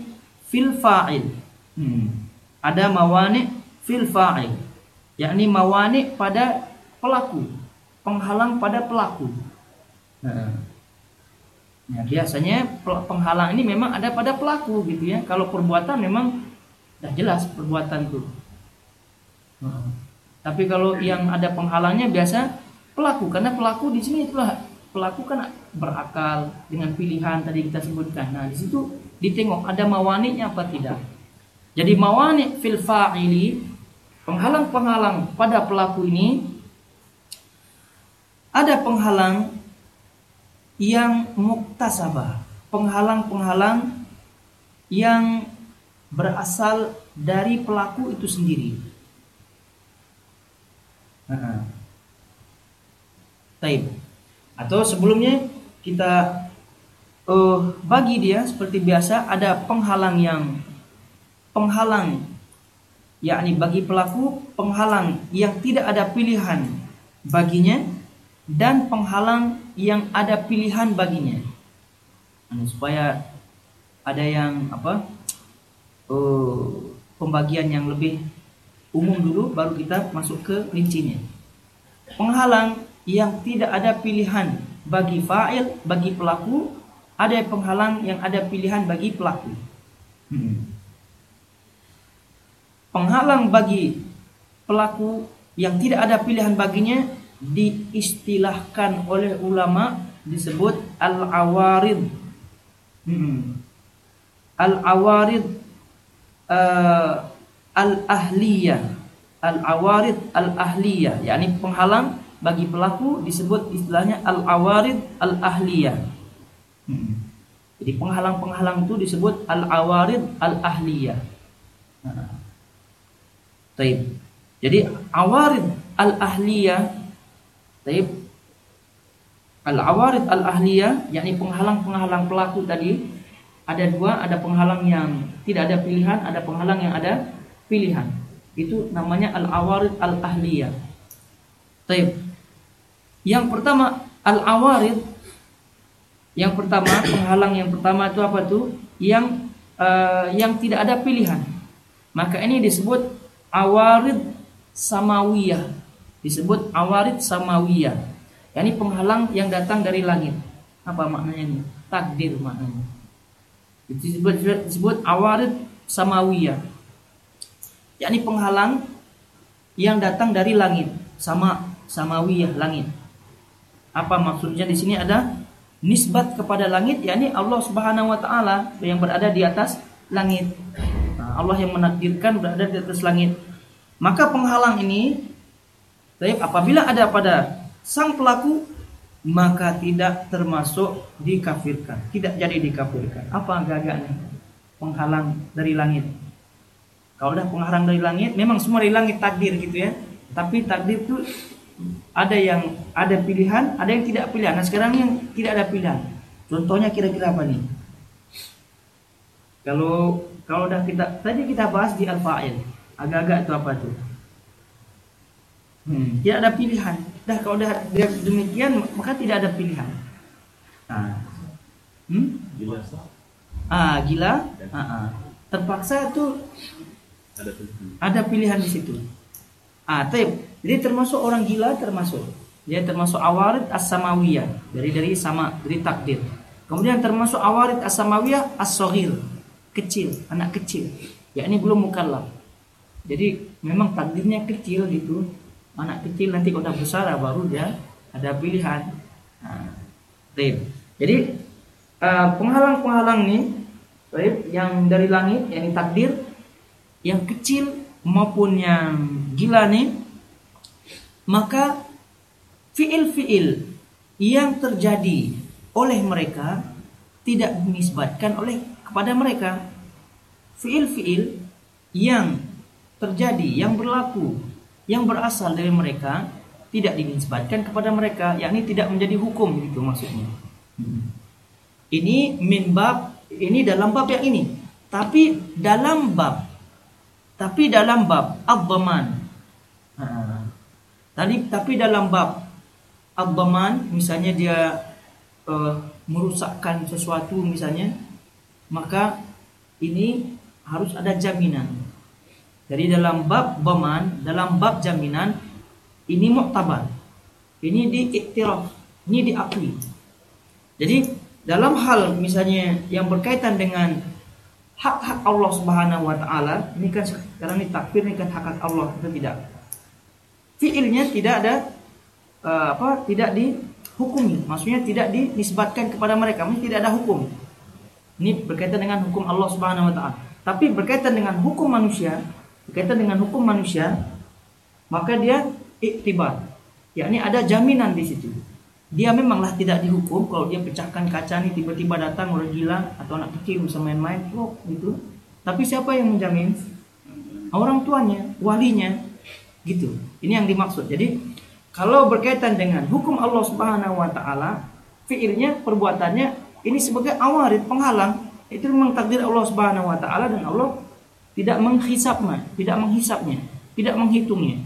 S1: fil fa'il. Hmm. Ada mawani fil fa'il. Yakni mawani pada pelaku, penghalang pada pelaku. Nah, ya, biasanya penghalang ini memang ada pada pelaku gitu ya. Kalau perbuatan memang sudah jelas perbuatan itu. Tapi kalau yang ada penghalangnya biasa pelaku karena pelaku di sini itulah pelaku kan berakal dengan pilihan tadi kita sebutkan. Nah, di situ ditengok ada mawaninya apa tidak. Jadi mawani fil fa'ili penghalang-penghalang pada pelaku ini ada penghalang yang muktasabah, penghalang-penghalang yang berasal dari pelaku itu sendiri. Taib. Atau sebelumnya kita uh, bagi dia seperti biasa ada penghalang yang penghalang yakni bagi pelaku penghalang yang tidak ada pilihan baginya dan penghalang yang ada pilihan baginya. Nah, supaya ada yang apa? Uh, pembagian yang lebih umum dulu baru kita masuk ke rincinya. Penghalang yang tidak ada pilihan bagi fa'il, bagi pelaku, ada penghalang yang ada pilihan bagi pelaku. Hmm. Penghalang bagi pelaku yang tidak ada pilihan baginya diistilahkan oleh ulama disebut al-awarid. Hmm. Al-awarid uh, al-ahliyah al-awarid al-ahliyah yakni penghalang bagi pelaku disebut istilahnya al-awarid al-ahliyah hmm. jadi penghalang-penghalang itu disebut al-awarid al-ahliyah nah. Jadi awarid al-ahliyah Taib. Al-awarid al-ahliyah yakni penghalang-penghalang pelaku tadi ada dua, ada penghalang yang tidak ada pilihan, ada penghalang yang ada pilihan. Itu namanya al-awarid al-ahliyah. Taib. Yang pertama al-awarid yang pertama penghalang yang pertama itu apa tuh? Yang uh, yang tidak ada pilihan. Maka ini disebut awarid samawiyah. Disebut awarid samawiyah. Yani penghalang yang datang dari langit. Apa maknanya ini? Takdir maknanya. Disebut, disebut awarid samawiyah yakni penghalang yang datang dari langit sama samawiyah langit. Apa maksudnya di sini ada nisbat kepada langit yakni Allah Subhanahu wa taala yang berada di atas langit. Nah, Allah yang menakdirkan berada di atas langit. Maka penghalang ini apabila ada pada sang pelaku maka tidak termasuk dikafirkan, tidak jadi dikafirkan. Apa gagaknya? Penghalang dari langit. Kalau udah penghalang dari langit, memang semua dari langit takdir gitu ya. Tapi takdir itu ada yang ada pilihan, ada yang tidak pilihan. Nah sekarang yang tidak ada pilihan. Contohnya kira-kira apa nih? Kalau kalau udah kita tadi kita bahas di al-fa'il, agak-agak itu apa tuh? Hmm, tidak ada pilihan. Dah kalau udah demikian maka tidak ada pilihan. Nah. Hmm? Gila. Ah, gila. Ah, ah. Terpaksa tuh ada pilihan. Ada pilihan di situ. Ah, taip. Jadi termasuk orang gila termasuk. Dia termasuk awarid as-samawiyah dari dari sama dari takdir. Kemudian termasuk awarid as-samawiyah as-saghir kecil, anak kecil, yakni belum mukallaf. Jadi memang takdirnya kecil gitu. Anak kecil nanti kalau udah besar baru dia ada pilihan. Nah, Jadi uh, penghalang-penghalang nih yang dari langit, yang takdir, yang kecil maupun yang gila nih, maka fiil-fiil yang terjadi oleh mereka tidak dinisbatkan oleh kepada mereka fiil-fiil yang terjadi, yang berlaku, yang berasal dari mereka tidak dinisbatkan kepada mereka, yakni tidak menjadi hukum itu maksudnya. Ini min bab, ini dalam bab yang ini. Tapi dalam bab, tapi dalam bab abdaman. Tadi tapi dalam bab abdaman, misalnya dia uh, merusakkan sesuatu misalnya maka ini harus ada jaminan. Jadi dalam bab baman, dalam bab jaminan ini muktabar. Ini diiktiraf, ini diakui. Jadi dalam hal misalnya yang berkaitan dengan hak-hak Allah Subhanahu wa taala, ini kan sekarang ini takfir ini kan hak-hak Allah itu tidak. Fiilnya tidak ada uh, apa? tidak dihukumi, maksudnya tidak dinisbatkan kepada mereka, ini tidak ada hukum. Ini berkaitan dengan hukum Allah Subhanahu wa taala. Tapi berkaitan dengan hukum manusia, berkaitan dengan hukum manusia, maka dia iktibar. Yakni ada jaminan di situ. Dia memanglah tidak dihukum kalau dia pecahkan kaca nih tiba-tiba datang orang gila atau anak kecil bisa main-main, oh gitu. Tapi siapa yang menjamin? Orang tuanya, walinya, gitu. Ini yang dimaksud. Jadi kalau berkaitan dengan hukum Allah Subhanahu wa taala, fiilnya, perbuatannya ini sebagai awarid penghalang. Itu memang takdir Allah Subhanahu wa taala dan Allah tidak menghisapnya, tidak menghisapnya, tidak menghitungnya.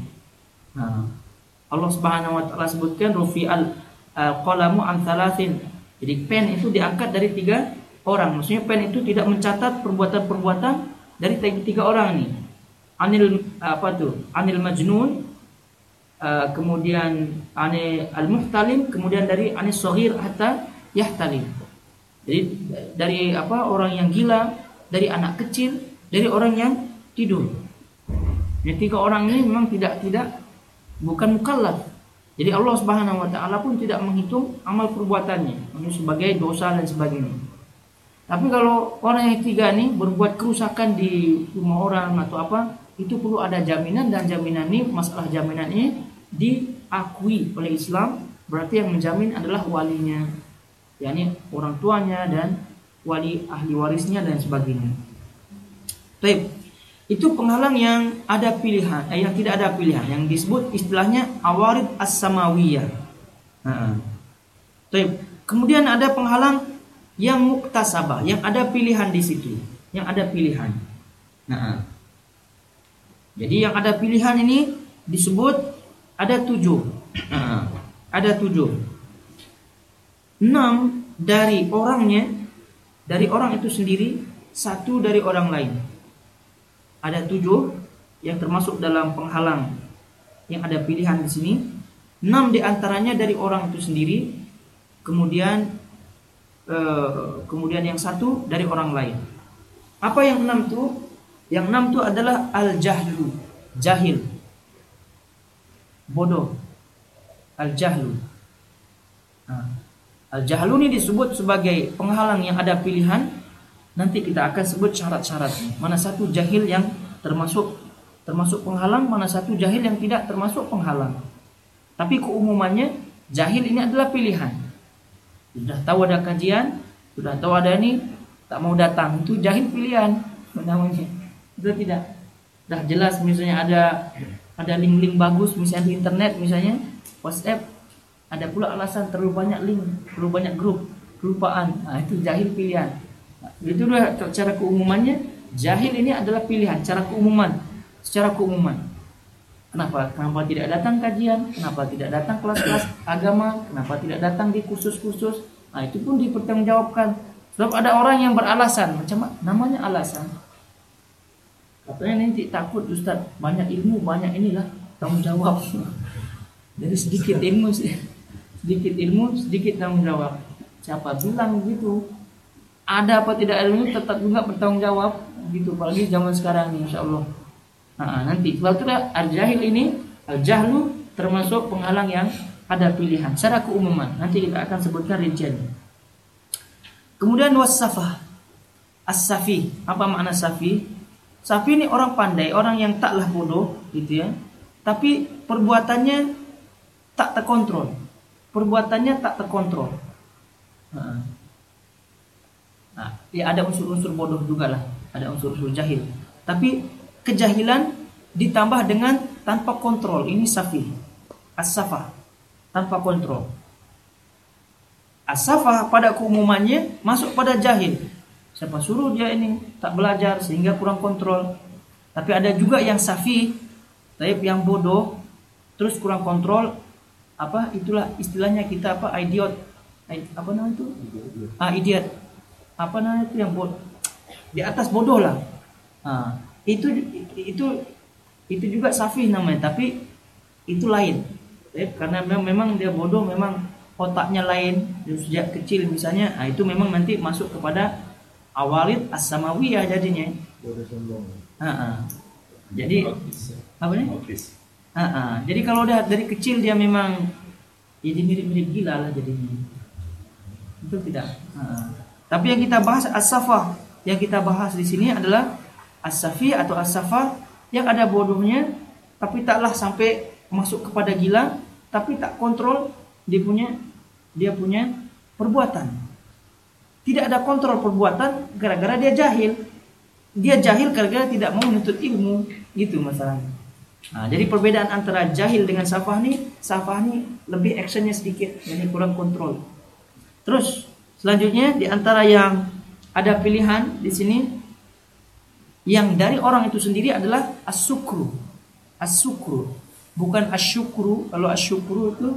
S1: Nah, Allah Subhanahu wa taala sebutkan rufi'al qalamu an thalathin. Jadi pen itu diangkat dari tiga orang. Maksudnya pen itu tidak mencatat perbuatan-perbuatan dari tiga orang ini. Anil apa tuh? Anil majnun, uh, kemudian anil al-muhtalim, kemudian dari anil sohir hatta yahtalim. Jadi dari apa orang yang gila, dari anak kecil, dari orang yang tidur. Jadi tiga orang ini memang tidak tidak bukan mukallaf. Jadi Allah Subhanahu wa taala pun tidak menghitung amal perbuatannya ini sebagai dosa dan sebagainya. Tapi kalau orang yang tiga ini berbuat kerusakan di rumah orang atau apa, itu perlu ada jaminan dan jaminan ini masalah jaminan ini diakui oleh Islam, berarti yang menjamin adalah walinya yakni orang tuanya dan wali ahli warisnya dan sebagainya. Baik. Itu penghalang yang ada pilihan, eh, yang tidak ada pilihan, yang disebut istilahnya awarid as-samawiyah. Nah, Kemudian ada penghalang yang muktasabah, yang ada pilihan di situ, yang ada pilihan. Nah, jadi yang ada pilihan ini disebut ada tujuh. Nah, ada tujuh enam dari orangnya dari orang itu sendiri satu dari orang lain ada tujuh yang termasuk dalam penghalang yang ada pilihan di sini. Enam di antaranya dari orang itu sendiri. Kemudian eh, kemudian yang satu dari orang lain. Apa yang enam itu? Yang enam itu adalah al jahlu jahil. Bodoh. Al jahlu nah, Al-jahlu ini disebut sebagai penghalang yang ada pilihan. Nanti kita akan sebut syarat-syaratnya. Mana satu jahil yang termasuk termasuk penghalang, mana satu jahil yang tidak termasuk penghalang. Tapi keumumannya jahil ini adalah pilihan. Sudah tahu ada kajian, sudah tahu ada ini, tak mau datang. Itu jahil pilihan namanya. Itu tidak. Sudah jelas misalnya ada ada link-link bagus misalnya di internet misalnya WhatsApp ada pula alasan terlalu banyak link terlalu banyak grup kelupaan nah, itu jahil pilihan nah, itu udah cara keumumannya jahil ini adalah pilihan cara keumuman. Secara keumuman. Kenapa? Kenapa tidak datang kajian? Kenapa tidak datang kelas-kelas agama? Kenapa tidak datang di khusus-khusus nah itu pun dipertanggungjawabkan. Sebab ada orang yang beralasan macam namanya alasan. Katanya nanti takut Ustaz banyak ilmu banyak inilah. Tanggung jawab. Jadi sedikit ilmu sedikit ilmu sedikit tanggung jawab. Siapa bilang gitu ada apa tidak ilmu tetap juga bertanggung jawab gitu apalagi zaman sekarang insya Allah nah, nanti sebab itulah al-jahil ini al-jahlu termasuk penghalang yang ada pilihan secara keumuman nanti kita akan sebutkan rinciannya Kemudian wasafah. As-safi. Apa makna safi? Safi ini orang pandai, orang yang taklah bodoh, gitu ya. Tapi perbuatannya tak terkontrol. Perbuatannya tak terkontrol. Nah, ya ada unsur-unsur bodoh juga lah, ada unsur-unsur jahil. Tapi kejahilan ditambah dengan tanpa kontrol. Ini safi. As-safah. Tanpa kontrol. Asafah pada keumumannya masuk pada jahil. Siapa suruh dia ini tak belajar sehingga kurang kontrol. Tapi ada juga yang safi, tapi yang bodoh, terus kurang kontrol. Apa itulah istilahnya kita apa idiot. Apa namanya itu? Ah idiot. Apa namanya itu yang bodoh? Di atas bodoh lah. Ah, itu itu itu juga safi namanya, tapi itu lain. Karena memang dia bodoh memang otaknya lain. Sejak kecil misalnya nah itu memang nanti masuk kepada awalid as-samawiyah jadinya. Uh jadi apa nih uh jadi kalau udah dari kecil dia memang jadi mirip-mirip gila lah jadinya. Itu tidak? Uh tapi yang kita bahas as-safah yang kita bahas di sini adalah as-safi atau as-safah yang ada bodohnya tapi taklah sampai masuk kepada gila tapi tak kontrol dia punya dia punya perbuatan. Tidak ada kontrol perbuatan gara-gara dia jahil. Dia jahil gara-gara tidak mau menuntut ilmu, gitu masalahnya. Nah, jadi perbedaan antara jahil dengan safah nih, safah nih lebih actionnya sedikit, jadi kurang kontrol. Terus selanjutnya di antara yang ada pilihan di sini yang dari orang itu sendiri adalah as-sukru. As-sukru, bukan asyukru. Kalau asyukru itu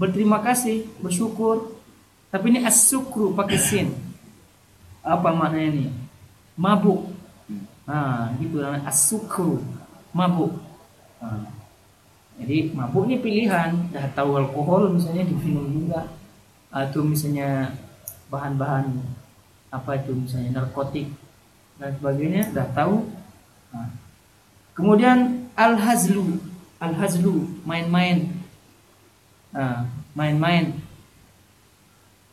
S1: berterima kasih, bersyukur. Tapi ini as-sukru pakai sin. Apa maknanya ini? Mabuk. Nah, gitu namanya as-sukru. Mabuk. Nah, jadi mabuk ini pilihan. Dah tahu alkohol misalnya diminum juga. Atau misalnya bahan-bahan apa itu misalnya narkotik dan sebagainya dah tahu. Nah. Kemudian al-hazlu, al-hazlu main-main Nah, main-main.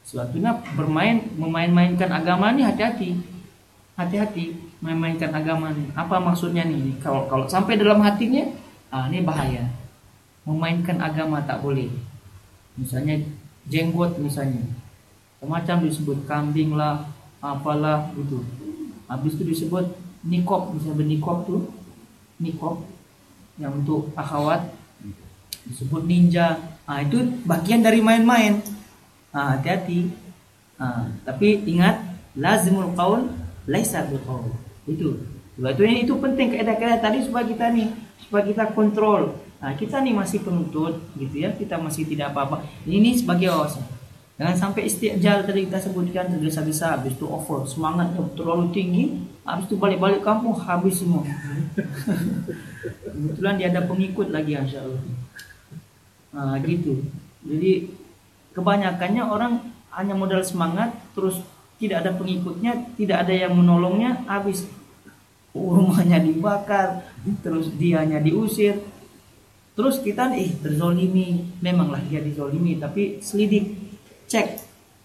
S1: Suatunya bermain, memain-mainkan agama ini hati-hati. Hati-hati memainkan agama ini. Apa maksudnya nih? Kalau kalau sampai dalam hatinya, ah ini bahaya. Memainkan agama tak boleh. Misalnya jenggot misalnya. Semacam disebut kambing lah, apalah gitu. Habis itu disebut nikop, misalnya nikop tuh. Nikop yang untuk akhwat disebut ninja Nah, itu bagian dari main-main. Nah, hati-hati. Nah, tapi ingat lazimul qaul laisa bil qaul. Itu. Sebetulnya itu penting kaidah-kaidah tadi supaya kita nih supaya kita kontrol. Nah, kita nih masih penuntut gitu ya, kita masih tidak apa-apa. Ini sebagai awasan. Jangan sampai istiqjal tadi kita sebutkan tergesa-gesa habis itu over semangatnya terlalu tinggi habis itu balik-balik kampung habis semua. Kebetulan dia ada pengikut lagi insya Allah. Nah, gitu. Jadi kebanyakannya orang hanya modal semangat terus tidak ada pengikutnya, tidak ada yang menolongnya, habis rumahnya dibakar, terus dianya diusir. Terus kita eh terzolimi, memanglah dia dizolimi, tapi selidik, cek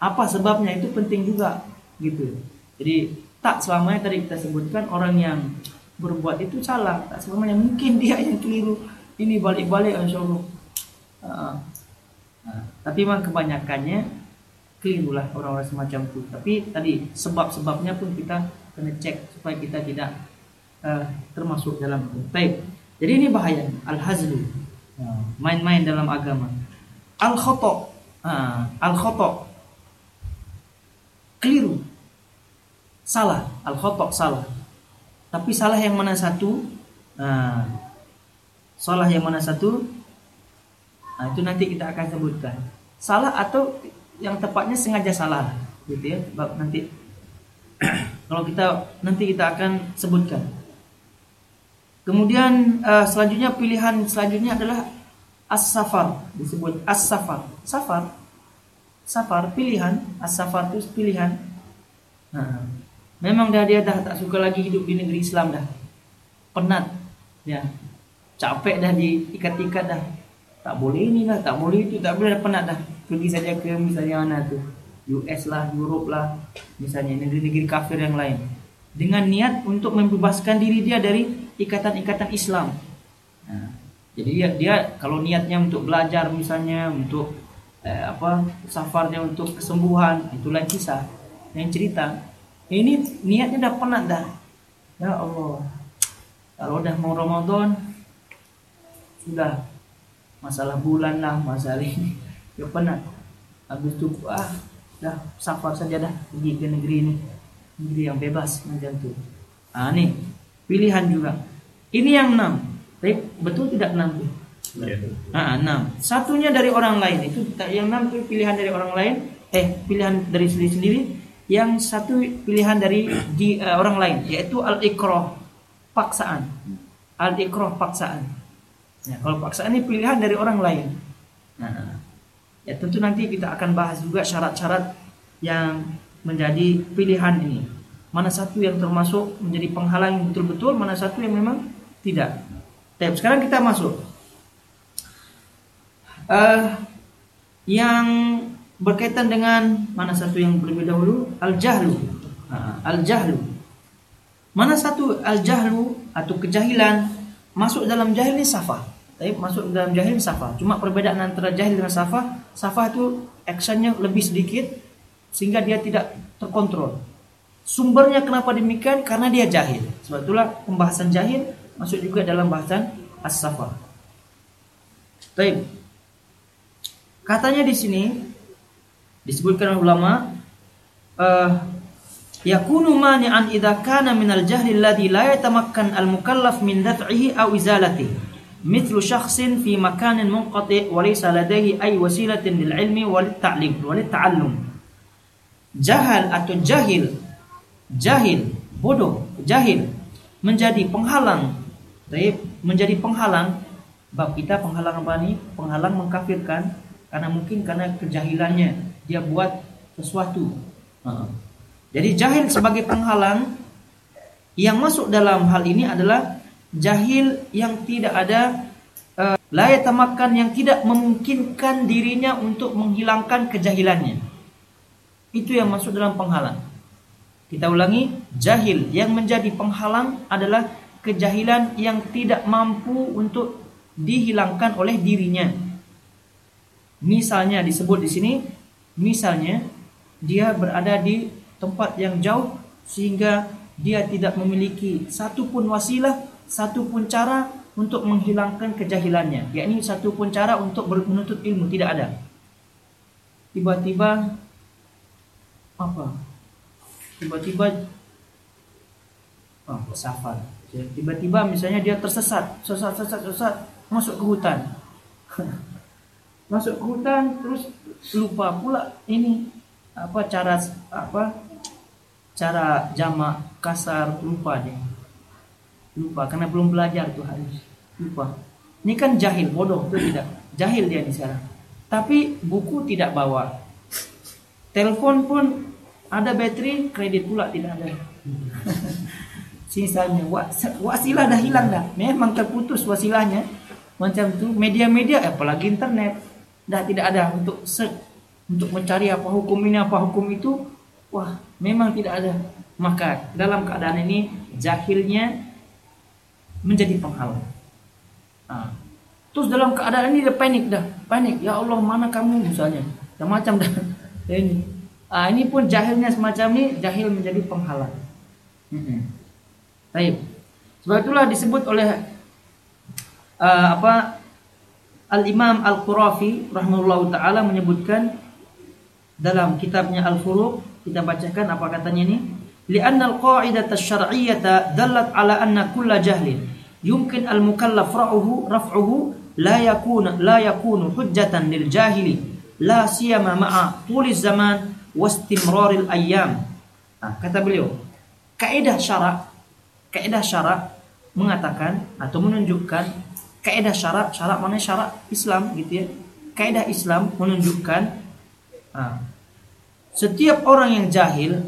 S1: apa sebabnya itu penting juga, gitu. Jadi tak selamanya tadi kita sebutkan orang yang berbuat itu salah, tak selamanya mungkin dia yang keliru. Ini balik-balik insya Allah nah, tapi memang kebanyakannya keliru lah orang-orang semacam itu tapi tadi sebab-sebabnya pun kita kena cek supaya kita tidak uh, termasuk dalam itu baik Jadi ini bahaya al-hazlu. Main-main dalam agama. Al-khotok. Nah, al-khotok. Keliru. Salah. Al-khotok salah. Tapi salah yang mana satu? Nah, salah yang mana satu? Nah, itu nanti kita akan sebutkan. Salah atau yang tepatnya sengaja salah, gitu ya. Nanti kalau kita nanti kita akan sebutkan. Kemudian uh, selanjutnya pilihan selanjutnya adalah as-safar disebut as-safar. Safar. Safar pilihan, as-safar itu pilihan. Nah, memang dah dia dah tak suka lagi hidup di negeri Islam dah. Penat. Ya. Capek dah diikat-ikat dah tak boleh ini lah, tak boleh itu, tak boleh penat dah. Pergi saja ke misalnya mana tu, US lah, Europe lah, misalnya negeri-negeri kafir yang lain. Dengan niat untuk membebaskan diri dia dari ikatan-ikatan Islam. Nah, jadi dia, dia kalau niatnya untuk belajar misalnya, untuk eh, apa safarnya untuk kesembuhan, itu lain kisah. Yang cerita, ini niatnya dah penat dah. Ya Allah, kalau udah mau Ramadan, sudah. Masalah bulan lah masalah ini. Ya penat. Habis itu ah dah safar saja dah. Pergi ke negeri ini. Negeri yang bebas macam tu. Ah nih pilihan juga. Ini yang enam Baik, betul tidak enam tuh ya. ah enam satunya dari orang lain itu yang enam itu pilihan dari orang lain eh pilihan dari sendiri sendiri yang satu pilihan dari di uh, orang lain yaitu al ikroh paksaan al ikroh paksaan Ya, kalau paksaan ini pilihan dari orang lain. Nah, ya tentu nanti kita akan bahas juga syarat-syarat yang menjadi pilihan ini. Mana satu yang termasuk menjadi penghalang betul-betul, mana satu yang memang tidak. Tapi sekarang kita masuk. Uh, yang berkaitan dengan mana satu yang lebih dahulu al-jahlu. Uh, al-jahlu. Mana satu al-jahlu atau kejahilan masuk dalam jahil ini safah. Tapi masuk dalam jahil safah. Cuma perbedaan antara jahil dengan safah, safah itu actionnya lebih sedikit sehingga dia tidak terkontrol. Sumbernya kenapa demikian? Karena dia jahil. Sebab itulah pembahasan jahil masuk juga dalam bahasan as-safar. Baik. Katanya di sini disebutkan ulama uh, yakunu mani'an idza kana min al-jahli alladhi la yatamakkan al-mukallaf min daf'ihi aw izalatihi mithlu syakhsin fi makanin munqati wa laysa ladayhi ay wasilatin lil ilmi wal ta'lim wal ta'allum jahal atau jahil jahil bodoh jahil menjadi penghalang menjadi penghalang bab kita penghalang apa nih penghalang mengkafirkan karena mungkin karena kejahilannya dia buat sesuatu jadi jahil sebagai penghalang yang masuk dalam hal ini adalah jahil yang tidak ada uh, layak tamakan yang tidak memungkinkan dirinya untuk menghilangkan kejahilannya. Itu yang masuk dalam penghalang. Kita ulangi, jahil yang menjadi penghalang adalah kejahilan yang tidak mampu untuk dihilangkan oleh dirinya. Misalnya disebut di sini, misalnya dia berada di tempat yang jauh sehingga dia tidak memiliki satu pun wasilah satu pun cara untuk menghilangkan kejahilannya, yakni satu pun cara untuk menuntut ilmu tidak ada. Tiba-tiba apa? Tiba-tiba oh, safar. Tiba-tiba misalnya dia tersesat, sesat, sesat, sesat, masuk ke hutan. masuk ke hutan terus lupa pula ini apa cara apa cara jamak kasar lupa dia. Lupa karena belum belajar tuh harus lupa. Ini kan jahil bodoh itu tidak? Jahil dia di sana tapi buku tidak bawa. Telepon pun ada bateri kredit pula tidak ada sisanya wasilah dah hilang dah memang terputus wasilahnya macam itu media-media apalagi internet dah tidak ada untuk search untuk mencari apa hukum ini apa hukum itu wah memang tidak ada maka dalam keadaan ini jahilnya menjadi penghalang. Nah, terus dalam keadaan ini dia panik dah, panik. Ya Allah mana kamu misalnya, yang macam dah ini. Ah, ini pun jahilnya semacam ini, jahil menjadi penghalang. Hmm. Baik. Sebab itulah disebut oleh uh, apa Al-Imam Al-Qurafi rahimahullahu taala menyebutkan dalam kitabnya Al-Furuq kita bacakan apa katanya ini. Li'anna al-qa'idah asy-syar'iyyah dallat ala anna kulla jahlin. Yumkin al-mukallaf ra'uhu raf'uhu la yakun la yakunu hujjatan lil jahili. La siyama ma'a tuliz zaman wastimraril ayyam. Nah, kata beliau kaidah syarak kaidah syarak mengatakan atau menunjukkan kaidah syarak syarak mana? Syarak Islam gitu ya. Kaidah Islam menunjukkan nah, setiap orang yang jahil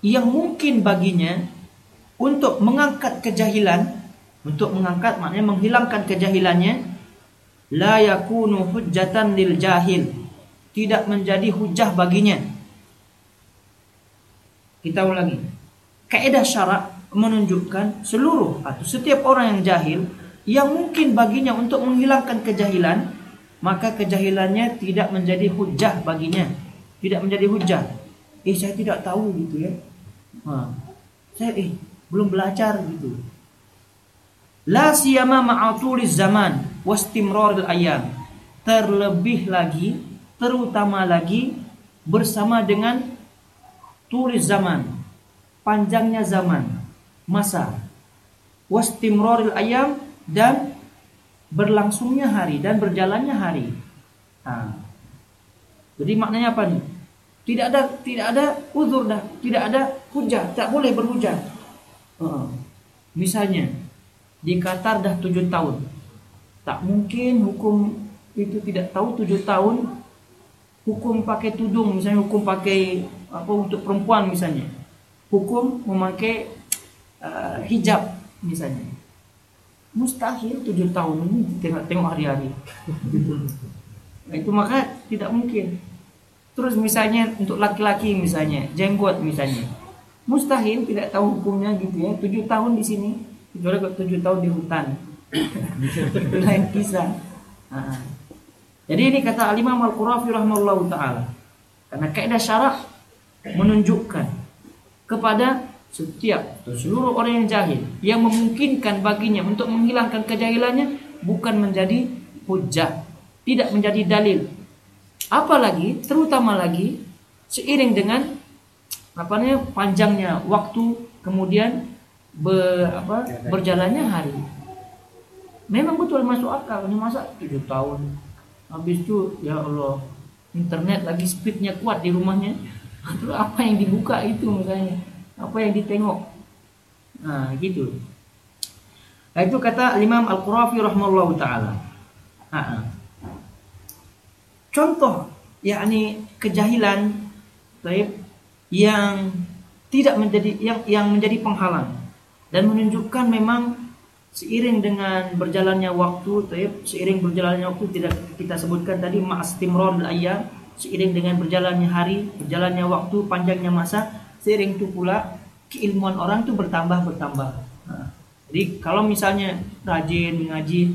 S1: yang mungkin baginya untuk mengangkat kejahilan untuk mengangkat maknanya menghilangkan kejahilannya la yakunu hujjatan lil jahil. Tidak menjadi hujah baginya. Kita ulangi. Kaidah syarak menunjukkan seluruh atau setiap orang yang jahil yang mungkin baginya untuk menghilangkan kejahilan, maka kejahilannya tidak menjadi hujah baginya, tidak menjadi hujah. Eh saya tidak tahu gitu ya. Ha. Saya eh belum belajar gitu. La siyama ma'atuliz zaman wastimraril ayam. Terlebih lagi, terutama lagi bersama dengan tulis zaman, panjangnya zaman, masa. Wastimraril ayam dan berlangsungnya hari dan berjalannya hari. Nah, jadi maknanya apa nih? Tidak ada tidak ada uzur dah, tidak ada hujah, tak boleh berhujah. Uh, misalnya di Qatar dah tujuh tahun, tak mungkin hukum itu tidak tahu tujuh tahun hukum pakai tudung misalnya hukum pakai apa untuk perempuan misalnya hukum memakai uh, hijab misalnya. Mustahil tujuh tahun ini tengok-tengok hari-hari. Nah, itu maka tidak mungkin. Terus misalnya untuk laki-laki misalnya jenggot misalnya. Mustahil tidak tahu hukumnya gitu ya. Tujuh tahun di sini kecuali tujuh tahun di hutan. Lain kisah. Nah, jadi ini kata Al-Imam Al-Qurafi rahimahullah taala. Karena kaidah syarah menunjukkan kepada setiap seluruh orang yang jahil yang memungkinkan baginya untuk menghilangkan kejahilannya bukan menjadi hujah, tidak menjadi dalil. Apalagi terutama lagi seiring dengan apa namanya panjangnya waktu kemudian ber, apa, berjalannya hari. Memang betul masuk akal ini masa tujuh tahun habis itu ya Allah internet lagi speednya kuat di rumahnya terus apa yang dibuka itu misalnya apa yang ditengok? Nah gitu. Nah, itu kata Imam Al-Qurafi rahimahullah taala. Contoh yakni kejahilan taib yang tidak menjadi yang yang menjadi penghalang dan menunjukkan memang seiring dengan berjalannya waktu taib seiring berjalannya waktu tidak kita sebutkan tadi ma'astimron ayam seiring dengan berjalannya hari berjalannya waktu panjangnya masa seiring itu pula keilmuan orang itu bertambah bertambah. Nah, jadi kalau misalnya rajin mengaji,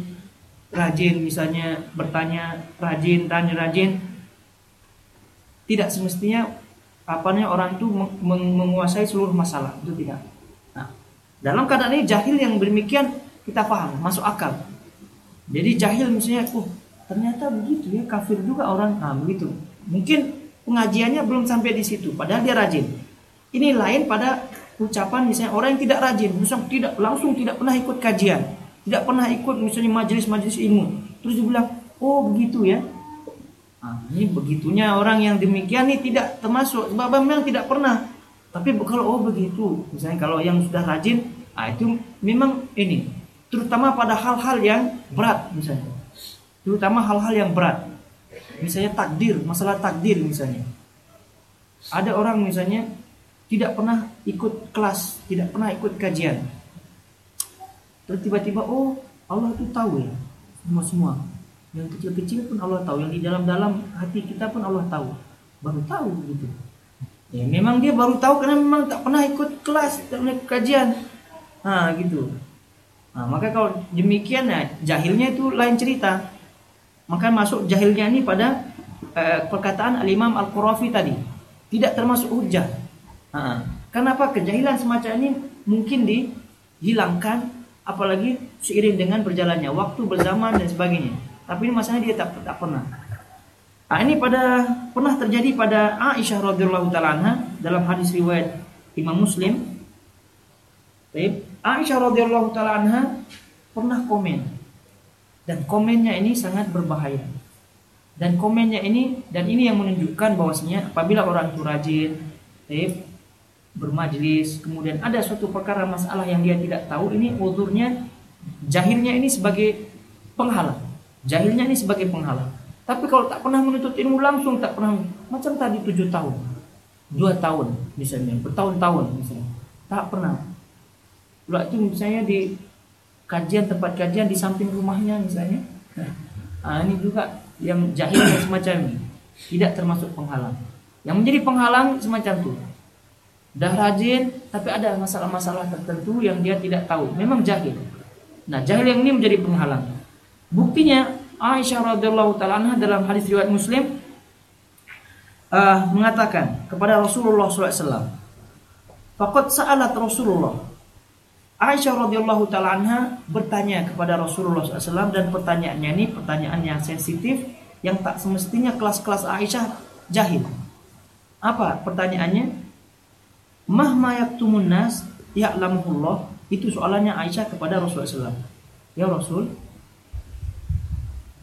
S1: rajin misalnya bertanya, rajin tanya rajin, tidak semestinya apa namanya orang itu menguasai seluruh masalah itu tidak. Nah, dalam keadaan ini jahil yang demikian kita paham, masuk akal. Jadi jahil misalnya, oh ternyata begitu ya kafir juga orang, nah begitu. Mungkin pengajiannya belum sampai di situ, padahal dia rajin. Ini lain pada ucapan misalnya orang yang tidak rajin, misalnya tidak langsung tidak pernah ikut kajian, tidak pernah ikut misalnya majelis-majelis ilmu. Terus dia bilang, "Oh, begitu ya." Nah, ini begitunya orang yang demikian ini tidak termasuk sebab memang tidak pernah. Tapi kalau oh begitu, misalnya kalau yang sudah rajin, ah itu memang ini terutama pada hal-hal yang berat misalnya. Terutama hal-hal yang berat. Misalnya takdir, masalah takdir misalnya. Ada orang misalnya tidak pernah ikut kelas, tidak pernah ikut kajian. Terus tiba-tiba oh Allah itu tahu ya semua semua. Yang kecil-kecil pun Allah tahu, yang di dalam-dalam hati kita pun Allah tahu. Baru tahu gitu. Ya memang dia baru tahu karena memang tak pernah ikut kelas, tak pernah ikut kajian. Nah gitu. Nah, maka kalau demikian ya jahilnya itu lain cerita. Maka masuk jahilnya ini pada eh, perkataan Al-Imam Al-Qurafi tadi. Tidak termasuk hujah. Kenapa kejahilan semacam ini mungkin dihilangkan apalagi seiring dengan berjalannya waktu berzaman dan sebagainya. Tapi ini masalahnya dia tak, tak pernah. Nah, ini pada pernah terjadi pada Aisyah radhiyallahu taala dalam hadis riwayat Imam Muslim. Baik, Aisyah radhiyallahu taala pernah komen dan komennya ini sangat berbahaya. Dan komennya ini dan ini yang menunjukkan bahwasanya apabila orang itu rajin, baik, bermajlis, kemudian ada suatu perkara masalah yang dia tidak tahu, ini udurnya jahilnya ini sebagai penghalang. Jahilnya ini sebagai penghalang. Tapi kalau tak pernah menuntut ilmu langsung, tak pernah macam tadi tujuh tahun, dua tahun misalnya, bertahun-tahun misalnya, tak pernah. Waktu misalnya di kajian tempat kajian di samping rumahnya misalnya, nah, ini juga yang jahil semacam ini tidak termasuk penghalang. Yang menjadi penghalang semacam itu Dah rajin tapi ada masalah-masalah tertentu yang dia tidak tahu. Memang jahil. Nah, jahil yang ini menjadi penghalang. Buktinya Aisyah radhiyallahu taala dalam hadis riwayat Muslim uh, mengatakan kepada Rasulullah SAW. Fakat sa'alat Rasulullah. Aisyah radhiyallahu taala bertanya kepada Rasulullah SAW dan pertanyaannya ini pertanyaan yang sensitif yang tak semestinya kelas-kelas Aisyah jahil. Apa pertanyaannya? Mahma yaktumun nas ya'lamuhullah itu soalannya Aisyah kepada Rasulullah. Ya Rasul,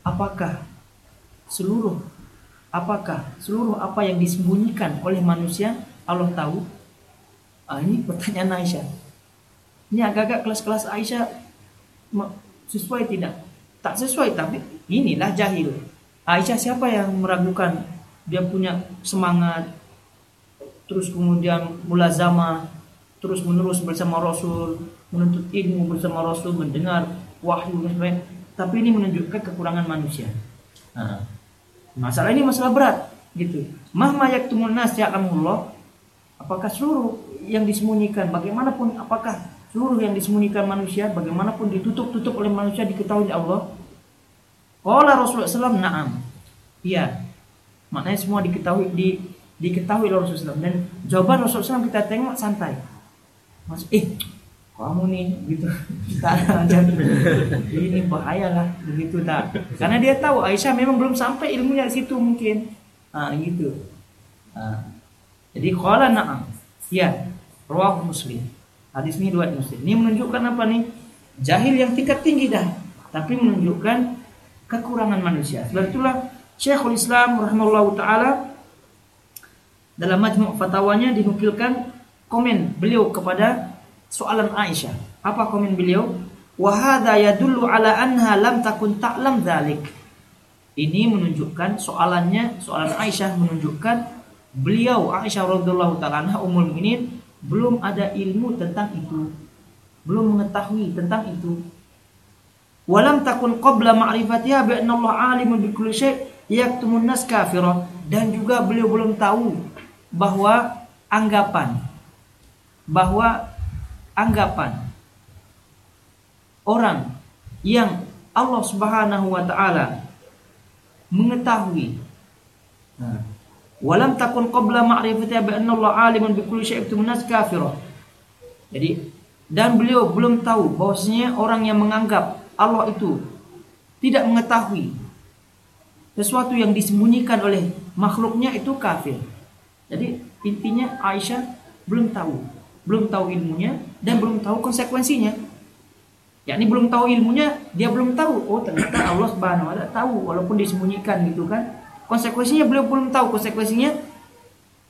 S1: apakah seluruh apakah seluruh apa yang disembunyikan oleh manusia Allah tahu? Ah, ini pertanyaan Aisyah. Ini agak-agak kelas-kelas Aisyah sesuai tidak? Tak sesuai tapi inilah jahil. Aisyah siapa yang meragukan dia punya semangat terus kemudian mulazama terus menerus bersama Rasul menuntut ilmu bersama Rasul mendengar wahyu dan sebagainya. Tapi ini menunjukkan kekurangan manusia. Nah, masalah ini masalah berat gitu. Mahma yaktumun nas ya'lamullah apakah seluruh yang disembunyikan bagaimanapun apakah seluruh yang disembunyikan manusia bagaimanapun ditutup-tutup oleh manusia diketahui Allah? Qala Rasulullah SAW na'am. Iya. Maknanya semua diketahui di diketahui oleh Rasulullah dan jawaban Rasulullah kita tengok santai. Mas eh kamu nih gitu. Ini bahaya lah begitu tak. Karena dia tahu Aisyah memang belum sampai ilmunya di situ mungkin. Ah gitu. Ah. jadi kalau na'am. Ya rawah muslim. Hadis ini dua muslim. Ini menunjukkan apa nih? Jahil yang tingkat tinggi dah tapi menunjukkan kekurangan manusia. Sebab itulah Syekhul Islam rahimahullah taala dalam majmu' fatwanya dinukilkan komen beliau kepada soalan Aisyah. Apa komen beliau? Wa hadza yadullu ala anha lam takun ta'lam dzalik. Ini menunjukkan soalannya, soalan Aisyah menunjukkan beliau Aisyah radhiyallahu taala anha ummul mukminin belum ada ilmu tentang itu. Belum mengetahui tentang itu. Walam takun qabla ma'rifatiha bi Allah alimun bi kulli syai' yaktumun nas kafirah dan juga beliau belum tahu bahwa anggapan bahwa anggapan orang yang Allah Subhanahu wa taala mengetahui. Walam takun qabla ma'rifati bi anna Allah alimun bi kulli syai'in nas kafirah. Jadi dan beliau belum tahu bahwasanya orang yang menganggap Allah itu tidak mengetahui sesuatu yang disembunyikan oleh makhluknya itu kafir jadi intinya Aisyah belum tahu, belum tahu ilmunya dan belum tahu konsekuensinya. Yakni belum tahu ilmunya, dia belum tahu. Oh ternyata Allah Subhanahu Wa Taala tahu walaupun disembunyikan gitu kan. Konsekuensinya beliau belum tahu konsekuensinya.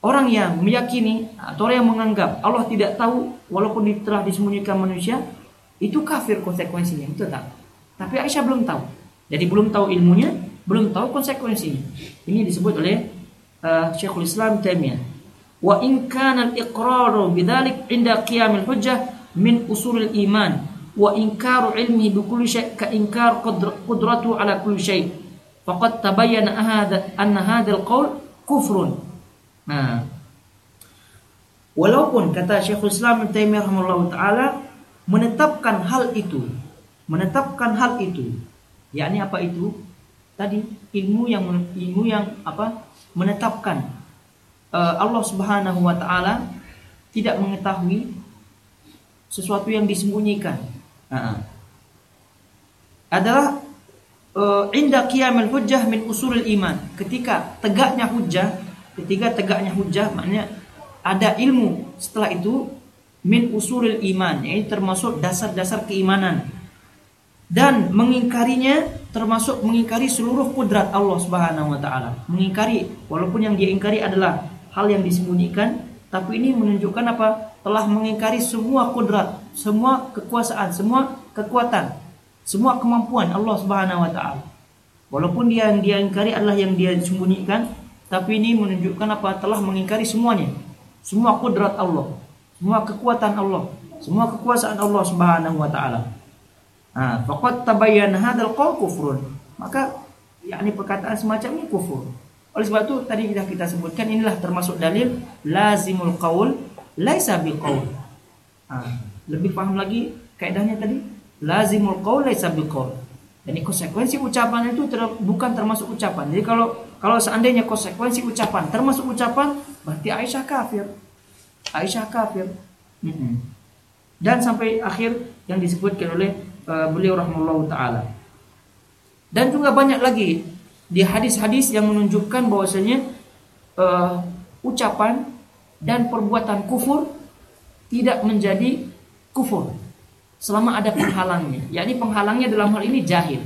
S1: Orang yang meyakini atau orang yang menganggap Allah tidak tahu walaupun telah disembunyikan manusia itu kafir konsekuensinya itu tak. Tapi Aisyah belum tahu. Jadi belum tahu ilmunya, belum tahu konsekuensinya. Ini disebut oleh uh, Syekhul Islam Taimiyah. Wa in kana al-iqraru bidzalik inda qiyamil hujjah min usulil iman wa inkaru ilmihi bi kulli syai' ka inkar qudratu ala kulli syai' faqad tabayyana hadha anna hadzal qaul kufrun. Nah, walaupun kata Syekhul Islam Taimiyah rahimahullah taala menetapkan hal itu, menetapkan hal itu, yakni apa itu? Tadi ilmu yang ilmu yang apa? Menetapkan uh, Allah Subhanahu wa taala tidak mengetahui sesuatu yang disembunyikan adalah uh, inda qiyamul hujjah min usulul iman. Ketika tegaknya hujjah, ketika tegaknya hujjah maknanya ada ilmu setelah itu min usulul iman, yaitu termasuk dasar-dasar keimanan. Dan mengingkarinya termasuk mengingkari seluruh kudrat Allah Subhanahu wa taala. Mengingkari walaupun yang dia ingkari adalah hal yang disembunyikan, tapi ini menunjukkan apa? Telah mengingkari semua kudrat, semua kekuasaan, semua kekuatan semua kemampuan Allah Subhanahu wa taala. Walaupun dia yang dia ingkari adalah yang dia sembunyikan, tapi ini menunjukkan apa? Telah mengingkari semuanya. Semua kudrat Allah, semua kekuatan Allah, semua kekuasaan Allah Subhanahu wa taala. Nah, faqad tabayyana hadzal qaul kufrun. Maka yakni perkataan semacam ini kufur. Oleh sebab itu tadi sudah kita sebutkan inilah termasuk dalil lazimul qaul laisa bil qaul. Lebih paham lagi kaidahnya tadi? lazimul qaul laisa biqaul. Jadi konsekuensi ucapan itu ter, bukan termasuk ucapan. Jadi kalau kalau seandainya konsekuensi ucapan termasuk ucapan, berarti Aisyah kafir. Aisyah kafir. Dan sampai akhir yang disebutkan oleh uh, beliau rahimahullah taala. Dan juga banyak lagi di hadis-hadis yang menunjukkan bahwasanya uh, ucapan dan perbuatan kufur tidak menjadi kufur selama ada penghalangnya. Yakni penghalangnya dalam hal ini jahil.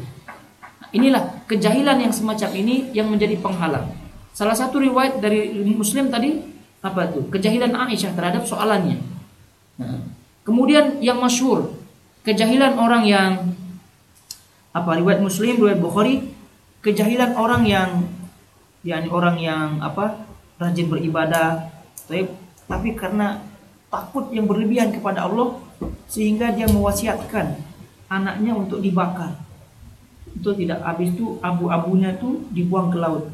S1: Inilah kejahilan yang semacam ini yang menjadi penghalang. Salah satu riwayat dari Muslim tadi apa itu? Kejahilan Aisyah terhadap soalannya. Nah, kemudian yang masyhur kejahilan orang yang apa riwayat Muslim, riwayat Bukhari, kejahilan orang yang yakni orang yang apa? rajin beribadah, tapi, tapi karena takut yang berlebihan kepada Allah sehingga dia mewasiatkan anaknya untuk dibakar. Itu tidak habis itu abu-abunya itu dibuang ke laut.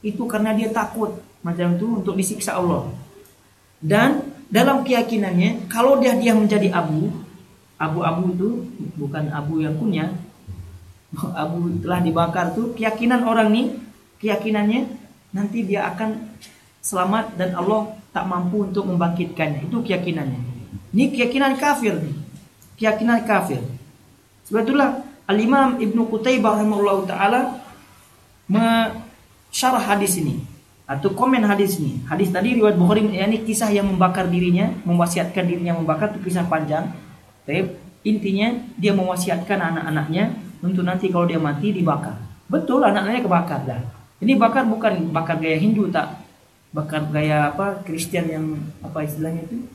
S1: Itu karena dia takut macam itu untuk disiksa Allah. Dan dalam keyakinannya kalau dia dia menjadi abu, abu-abu itu bukan abu yang kunyah, abu telah dibakar tuh keyakinan orang nih keyakinannya nanti dia akan selamat dan Allah tak mampu untuk membangkitkannya itu keyakinannya ini keyakinan kafir nih. Keyakinan kafir. Sebetulnya Al-Imam Ibnu Qutaibah rahimahullah taala mensyarah hadis ini atau komen hadis ini. Hadis tadi riwayat Bukhari yakni kisah yang membakar dirinya, mewasiatkan dirinya membakar itu kisah panjang. Tapi intinya dia mewasiatkan anak-anaknya untuk nanti kalau dia mati dibakar. Betul anak-anaknya kebakar dah. Ini bakar bukan bakar gaya Hindu tak. Bakar gaya apa Kristen yang apa istilahnya itu?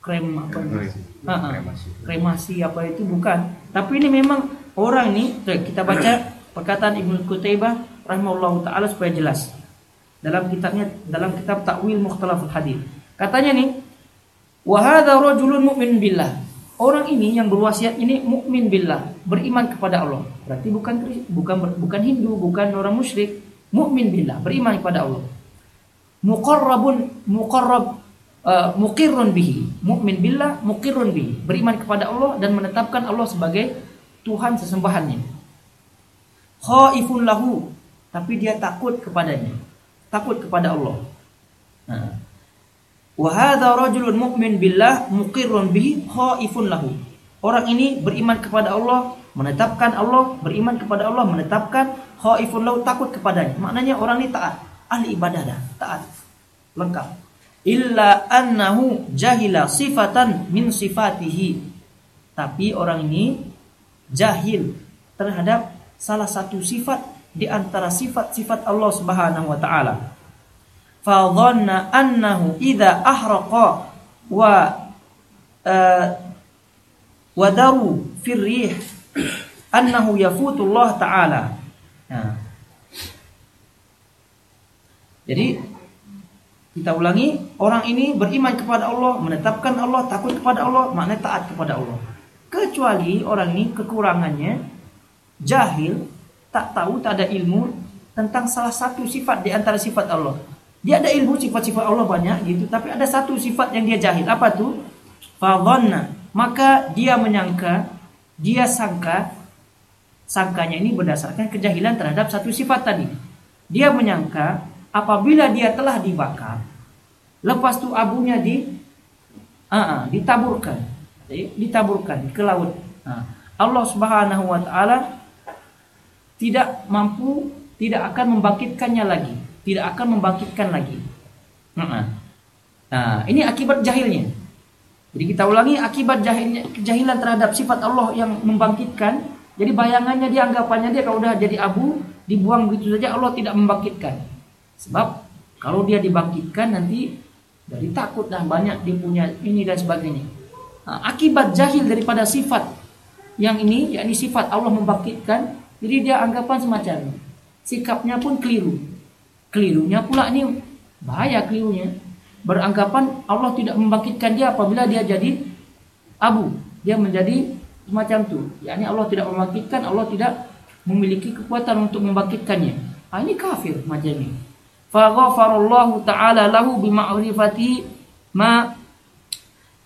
S1: krem apa kremasi. kremasi. kremasi apa itu bukan tapi ini memang orang ini kita baca perkataan Ibnu Qutaibah rahimahullah taala supaya jelas dalam kitabnya dalam kitab Takwil Mukhtalaful Hadis katanya nih wa hadza rajulun mu'min billah orang ini yang berwasiat ini mukmin billah beriman kepada Allah berarti bukan bukan bukan Hindu bukan orang musyrik mukmin billah beriman kepada Allah muqarrabun muqarrab uh, mukirun bihi, mukmin billah mukirun bihi, beriman kepada Allah dan menetapkan Allah sebagai Tuhan sesembahannya. Khaifun lahu, tapi dia takut kepadanya, takut kepada Allah. Nah. Wa hadza rajulun mu'min billah muqirrun bihi khaifun lahu. Orang ini beriman kepada Allah, menetapkan Allah, beriman kepada Allah, menetapkan khaifun lahu takut kepadanya. Maknanya orang ini taat, ahli ibadah dah, taat. Lengkap illa annahu jahila sifatan min sifatihi. Tapi orang ini jahil terhadap salah satu sifat di antara sifat-sifat Allah Subhanahu wa taala. Fa dhanna annahu idza ahraqa wa uh, firrih annahu yafutu Allah taala. Nah. Jadi kita ulangi, orang ini beriman kepada Allah, menetapkan Allah, takut kepada Allah, maknanya taat kepada Allah. Kecuali orang ini kekurangannya jahil, tak tahu, tak ada ilmu tentang salah satu sifat di antara sifat Allah. Dia ada ilmu sifat-sifat Allah banyak gitu, tapi ada satu sifat yang dia jahil. Apa tuh? Fadhanna. Maka dia menyangka, dia sangka, sangkanya ini berdasarkan kejahilan terhadap satu sifat tadi. Dia menyangka apabila dia telah dibakar, lepas itu abunya di uh, ditaburkan, ditaburkan ke laut. Nah, Allah Subhanahu wa taala tidak mampu, tidak akan membangkitkannya lagi, tidak akan membangkitkan lagi. Nah, ini akibat jahilnya. Jadi kita ulangi akibat jahilnya, kejahilan terhadap sifat Allah yang membangkitkan. Jadi bayangannya dia anggapannya dia kalau udah jadi abu dibuang begitu saja Allah tidak membangkitkan. Sebab kalau dia dibangkitkan nanti dari takut dah banyak dia punya ini dan sebagainya. Nah, akibat jahil daripada sifat yang ini yakni sifat Allah membangkitkan jadi dia anggapan semacam sikapnya pun keliru kelirunya pula ini bahaya kelirunya. Beranggapan Allah tidak membangkitkan dia apabila dia jadi abu. Dia menjadi semacam itu yakni Allah tidak membangkitkan Allah tidak memiliki kekuatan untuk membangkitkannya. Ah, ini kafir macam ini faghafarallahu taala lahu bima'rifati ma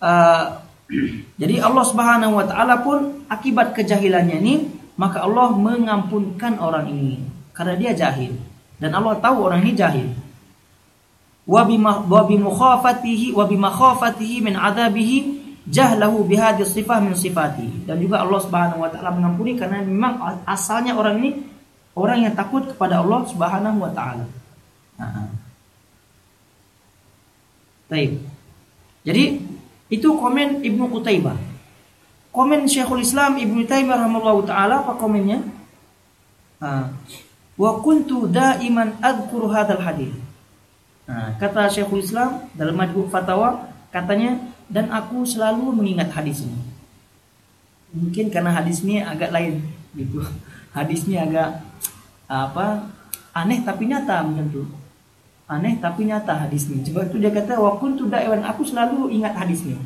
S1: uh, Jadi Allah Subhanahu wa taala pun akibat kejahilannya ini maka Allah mengampunkan orang ini. Karena dia jahil dan Allah tahu orang ini jahil. Wa bi mukhafatihi wa bi makhafatihi min adabihi jahlahu sifah min sifati dan juga Allah Subhanahu wa taala mengampuni karena memang asalnya orang ini orang yang takut kepada Allah Subhanahu wa taala. Nah. Baik. Jadi itu komen Ibnu Qutaibah. Komen Syekhul Islam Ibnu Taimiyah rahimahullah taala apa komennya? Wa kuntu daiman adzkuru hadzal hadis. Nah, kata Syekhul Islam dalam Majmu' Fatawa katanya dan aku selalu mengingat hadis ini. Mungkin karena hadis ini agak lain gitu. Hadisnya agak apa aneh tapi nyata menurut aneh tapi nyata hadisnya. Coba itu dia kata wa kuntu da'iwan aku selalu ingat hadisnya.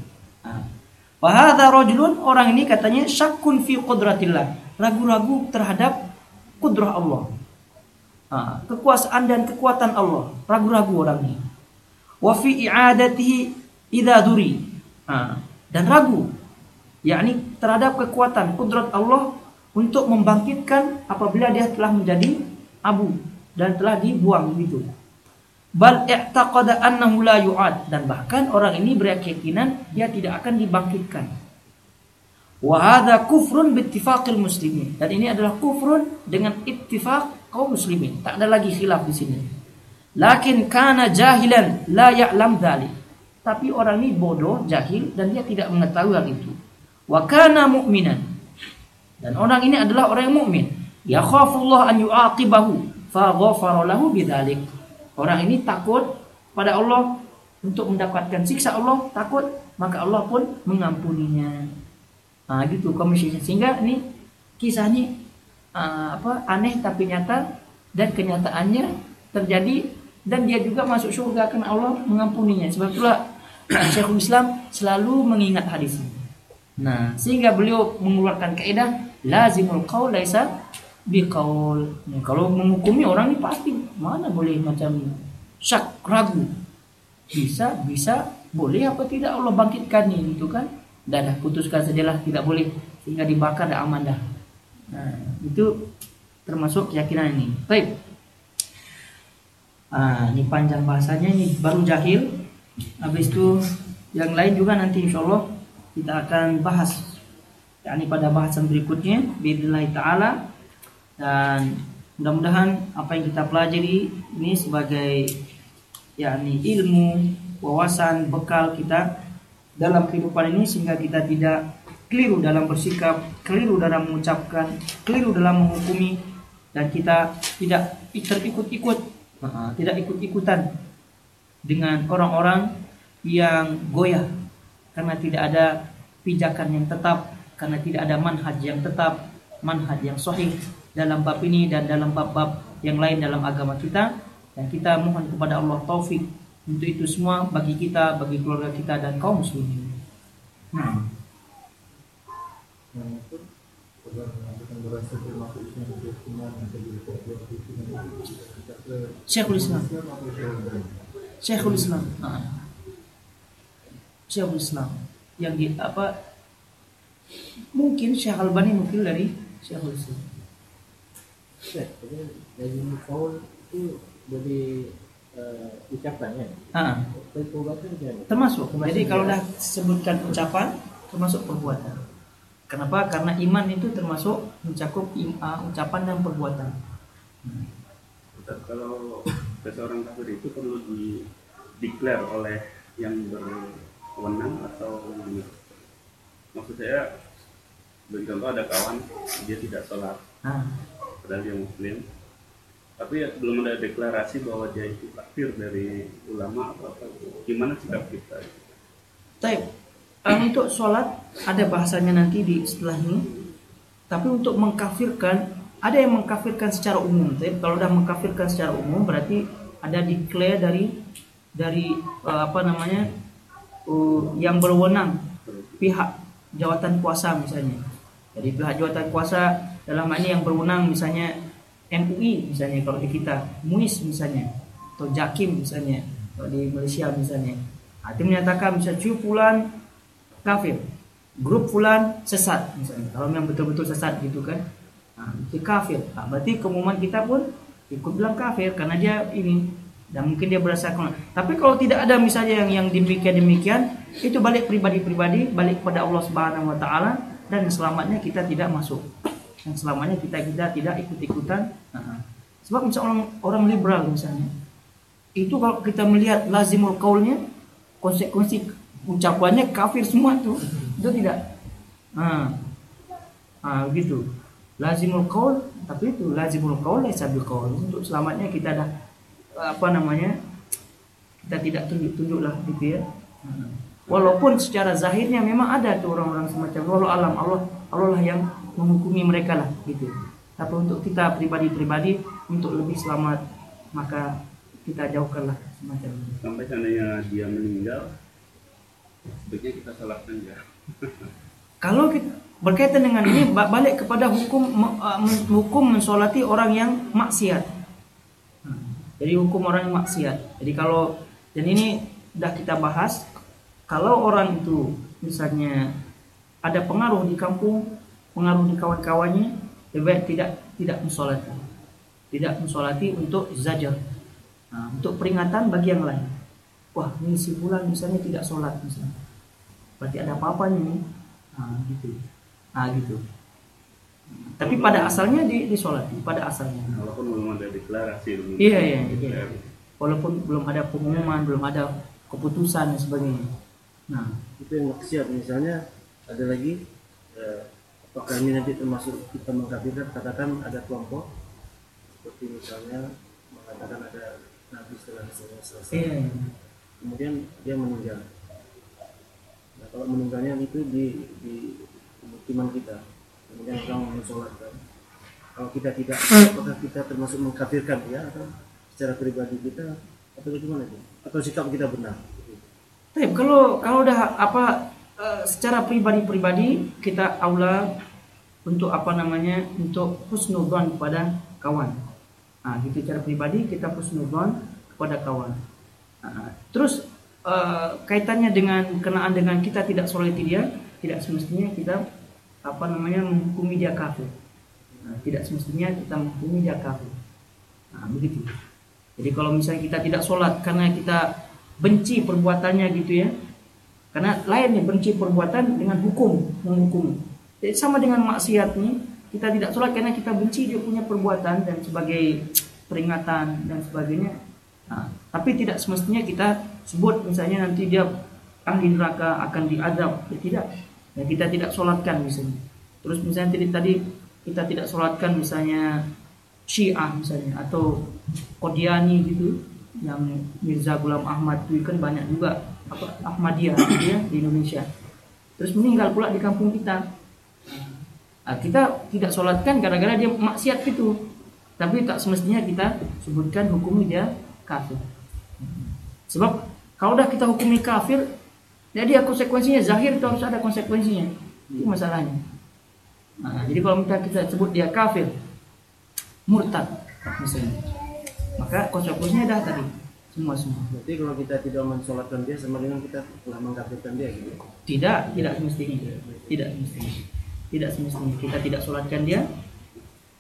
S1: Wa hadza rajulun orang ini katanya syakkun fi qudratillah. Ragu-ragu terhadap kudrah Allah. Nah, kekuasaan dan kekuatan Allah. Ragu-ragu orang. Wa fi i'adatihi idza. Nah, dan ragu yakni terhadap kekuatan kudrat Allah untuk membangkitkan apabila dia telah menjadi abu dan telah dibuang gitu bal i'taqada annahu la yu'ad dan bahkan orang ini berkeyakinan dia tidak akan dibangkitkan wa hadza kufrun bittifaqil muslimin dan ini adalah kufrun dengan ittifaq kaum muslimin tak ada lagi khilaf di sini. Lakin kana jahilan la ya'lam dzalik tapi orang ini bodoh jahil dan dia tidak mengetahui hal itu. Wa kana mu'minan. Dan orang ini adalah orang yang mukmin. Yakhafullah an yu'aqibahu fa ghafara lahu bidzalik. Orang ini takut pada Allah untuk mendapatkan siksa Allah, takut maka Allah pun mengampuninya. Nah, gitu komisinya. Sehingga ini kisahnya uh, apa aneh tapi nyata dan kenyataannya terjadi dan dia juga masuk surga karena Allah mengampuninya. Sebab itulah Syekhul Islam selalu mengingat hadis ini. Nah, sehingga beliau mengeluarkan kaidah lazimul qaul laisa biqaul. Ya, kalau menghukumi orang ini pasti mana boleh macam syak ragu. Bisa, bisa, boleh apa tidak Allah bangkitkan ini itu kan? Dah dah putuskan sajalah tidak boleh sehingga dibakar dah aman dah. Nah, itu termasuk keyakinan ini. Baik. Ah, ini panjang bahasanya ini baru jahil. Habis itu yang lain juga nanti insya Allah kita akan bahas yakni pada bahasan berikutnya billahi taala dan mudah-mudahan apa yang kita pelajari ini sebagai yakni ilmu, wawasan, bekal kita dalam kehidupan ini sehingga kita tidak keliru dalam bersikap, keliru dalam mengucapkan, keliru dalam menghukumi dan kita tidak terikut-ikut, tidak ikut-ikutan dengan orang-orang yang goyah karena tidak ada pijakan yang tetap, karena tidak ada manhaj yang tetap, manhaj yang sahih dalam bab ini dan dalam bab-bab yang lain dalam agama kita dan kita mohon kepada Allah taufik untuk itu semua bagi kita, bagi keluarga kita dan kaum muslimin. Nah. Syekhul Islam. Syekhul Islam. Nah. Syekhul Islam yang di apa mungkin Syekh Albani mungkin dari Syekhul Islam.
S2: Syekh, dari itu dari uh, ucapannya.
S1: Ah.
S2: Perbuatan
S1: Termasuk. Termasuk. Jadi kalau dah sebutkan ucapan termasuk perbuatan. Kenapa? Karena iman itu termasuk mencakup uh, ucapan dan perbuatan.
S3: Ustaz, kalau seseorang kafir itu perlu di declare oleh yang berwenang atau gimana? Maksud saya, beri contoh ada kawan dia tidak sholat,
S1: Nah,
S3: padahal dia muslim, tapi ya belum ada deklarasi bahwa dia itu kafir dari ulama atau apa. Gimana sikap kita?
S1: Taib. Um, untuk sholat ada bahasanya nanti di setelah ini. Tapi untuk mengkafirkan ada yang mengkafirkan secara umum. Taib. Kalau udah mengkafirkan secara umum berarti ada declare dari dari uh, apa namanya uh, yang berwenang pihak jawatan kuasa misalnya. Jadi pihak jawatan kuasa dalam ini yang berwenang misalnya MUI misalnya kalau di kita, MUIS misalnya atau Jakim misalnya kalau di Malaysia misalnya. Nah, menyatakan bisa cuy pulan kafir, grup fulan sesat misalnya. Kalau memang betul-betul sesat gitu kan, nah, itu kafir. Nah, berarti keumuman kita pun ikut bilang kafir karena dia ini dan mungkin dia berdasarkan. Tapi kalau tidak ada misalnya yang yang demikian demikian, itu balik pribadi-pribadi, balik kepada Allah Subhanahu Wa Taala dan selamatnya kita tidak masuk. Yang selamanya kita kita tidak ikut-ikutan. Nah, sebab misalnya orang, orang liberal misalnya, itu kalau kita melihat lazimul kaulnya, konsekuensi ucapannya kafir semua tuh. Itu tidak. Nah, nah begitu lazimul qaul tapi itu lazimul qaul laisa bil qaul untuk selamatnya kita dah apa namanya kita tidak tunjuk-tunjuk lah gitu ya. Walaupun secara zahirnya memang ada tuh orang-orang semacam Allah alam Allah Allah lah yang menghukumi mereka lah gitu. Tapi untuk kita pribadi-pribadi untuk lebih selamat maka kita jauhkanlah semacam
S3: sampai seandainya dia meninggal sebaiknya kita salahkan ya
S1: kalau kita berkaitan dengan ini balik kepada hukum uh, hukum mensolati orang yang maksiat. Jadi hukum orang yang maksiat. Jadi kalau dan ini sudah kita bahas kalau orang itu misalnya ada pengaruh di kampung pengaruh di kawan-kawannya lebih tidak tidak mensolati. Tidak mensolati untuk zajar. Nah, untuk peringatan bagi yang lain wah ini si bulan misalnya tidak sholat misalnya. Berarti ada apa-apanya nih? Nah gitu. Nah gitu. Tapi pada asalnya di, disolati pada asalnya.
S3: Walaupun belum ada deklarasi belum
S1: iya iya, iya. walaupun belum ada pengumuman belum ada keputusan dan sebagainya.
S2: Nah itu yang maksiat. Misalnya ada lagi eh, apakah ini nanti termasuk kita mengkafirkan katakan ada kelompok seperti misalnya mengatakan ada nabi setelah selesai
S1: iya, iya
S2: kemudian dia meninggal. Nah kalau meninggalnya itu di di pemukiman kita. Kemudian orang mensolatkan kalau kita tidak apakah kita termasuk mengkafirkan dia atau secara pribadi kita atau bagaimana itu? Atau sikap kita benar?
S1: Tapi kalau kalau udah apa eh, secara pribadi-pribadi kita aula untuk apa namanya untuk husnuzon kepada kawan. Nah, gitu cara pribadi kita husnuzon kepada kawan. Nah, terus uh, kaitannya dengan kenaan dengan kita tidak soliti dia, tidak semestinya kita apa namanya menghukumi dia kafir. Nah, tidak semestinya kita menghukumi dia kafir. Nah, begitu. Jadi kalau misalnya kita tidak sholat karena kita benci perbuatannya gitu ya, karena lain nih benci perbuatan dengan hukum menghukum. Jadi sama dengan maksiat nih, kita tidak sholat karena kita benci dia punya perbuatan dan sebagai peringatan dan sebagainya Nah, tapi tidak semestinya kita sebut misalnya nanti dia ahli neraka akan diadab, ya, tidak. Ya, kita tidak sholatkan misalnya. Terus misalnya tadi, tadi kita tidak sholatkan misalnya Syiah misalnya atau Qadiani gitu yang Mirza Gulam Ahmad itu kan banyak juga apa Ahmadiyah gitu ya di Indonesia. Terus meninggal pula di kampung kita. Nah, kita tidak sholatkan gara-gara dia maksiat itu. Tapi tak semestinya kita sebutkan hukumnya dia kafir. Sebab kalau udah kita hukumi kafir, jadi konsekuensinya zahir itu harus ada konsekuensinya. Itu masalahnya. Nah, jadi kalau kita kita sebut dia kafir, murtad misalnya, maka konsekuensinya dah tadi semua semua.
S2: Berarti kalau kita tidak mensolatkan dia sama dengan kita telah mengkafirkan dia gitu.
S1: Tidak, tidak semestinya. Tidak semestinya. Tidak semestinya kita tidak solatkan dia.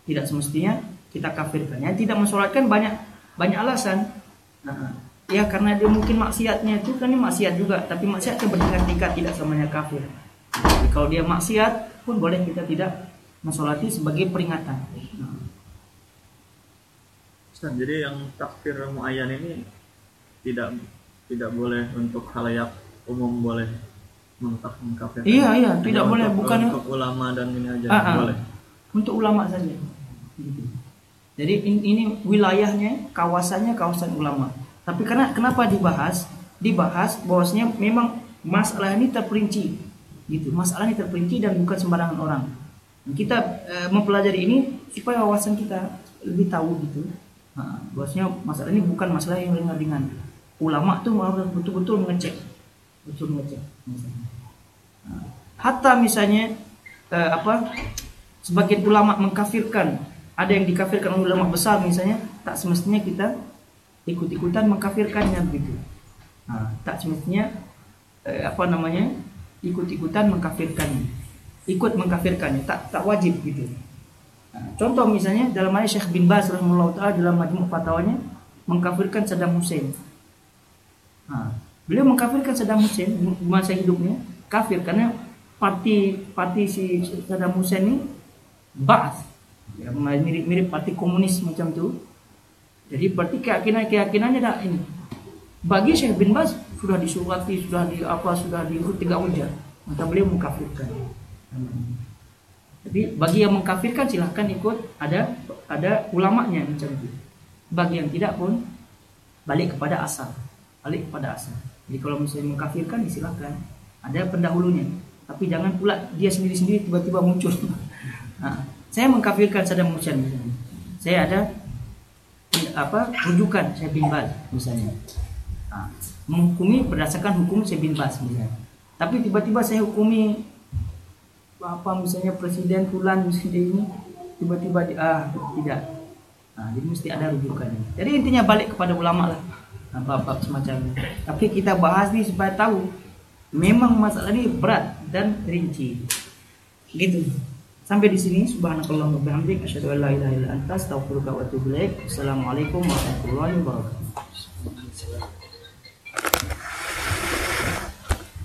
S1: Tidak semestinya kita kafirkan. Yang tidak mensolatkan banyak banyak alasan. Nah, ya karena dia mungkin maksiatnya itu kan ini maksiat juga, tapi maksiatnya bertingkat tingkat tidak samanya kafir. Jadi kalau dia maksiat, pun boleh kita tidak mensolati sebagai peringatan. Nah,
S4: Ustaz, jadi yang takfir muayyan ini tidak tidak boleh untuk halayak umum boleh mengkaf mengkafirkan.
S1: Iya, iya, tidak boleh,
S4: untuk-
S1: bukan-
S4: untuk ulama dan ini aja
S1: ah.
S4: boleh.
S1: untuk ulama saja. Gitu. Jadi in- ini wilayahnya, kawasannya kawasan ulama. Tapi karena kenapa dibahas? Dibahas bahwasanya memang masalah ini terperinci, gitu. Masalah ini terperinci dan bukan sembarangan orang. Kita eh, mempelajari ini supaya wawasan kita lebih tahu gitu. Nah, bahwasanya masalah ini bukan masalah yang ringan-ringan. Ulama tuh harus betul-betul mengecek, betul mengecek. misalnya. Nah, hatta misalnya eh, apa sebagian ulama mengkafirkan ada yang dikafirkan oleh ulama besar misalnya tak semestinya kita ikut-ikutan mengkafirkannya begitu. Nah, tak semestinya eh, apa namanya ikut-ikutan mengkafirkannya. Ikut mengkafirkannya tak tak wajib gitu. Nah, contoh misalnya dalam ayat Syekh bin Baz rahimahullah taala dalam majmu' fatwanya mengkafirkan Saddam Hussein. Nah, beliau mengkafirkan Saddam Hussein di masa hidupnya kafir karena parti parti si Saddam Hussein ini Ba'ath ya, mirip-mirip parti komunis macam itu jadi berarti keyakinan keyakinannya dah ini. Bagi Syekh bin Baz sudah disurati sudah di apa sudah diurut tiga ujar. Maka beliau mengkafirkan. Tapi bagi yang mengkafirkan silahkan ikut. Ada ada ulamanya macam itu bagi yang tidak pun balik kepada asal. Balik kepada asal. Jadi kalau misalnya mengkafirkan ya silahkan. Ada pendahulunya. Tapi jangan pula dia sendiri-sendiri tiba-tiba muncul. Nah, saya mengkafirkan Saddam Hussein misalnya. Saya ada apa rujukan saya bin Baz misalnya. Nah, menghukumi berdasarkan hukum saya bin Baz misalnya. Tapi tiba-tiba saya hukumi apa misalnya presiden Fulan misalnya ini tiba-tiba ah tidak. Nah, jadi mesti ada rujukannya. Jadi intinya balik kepada ulama lah. Apa-apa semacam itu. Tapi kita bahas nih supaya tahu memang masalah ini berat dan rinci. Gitu. Sampai di sini subhanakallah wa bihamdik asyhadu an la ilaha illa anta astaghfiruka wa atubu ilaik. Assalamualaikum warahmatullahi wabarakatuh.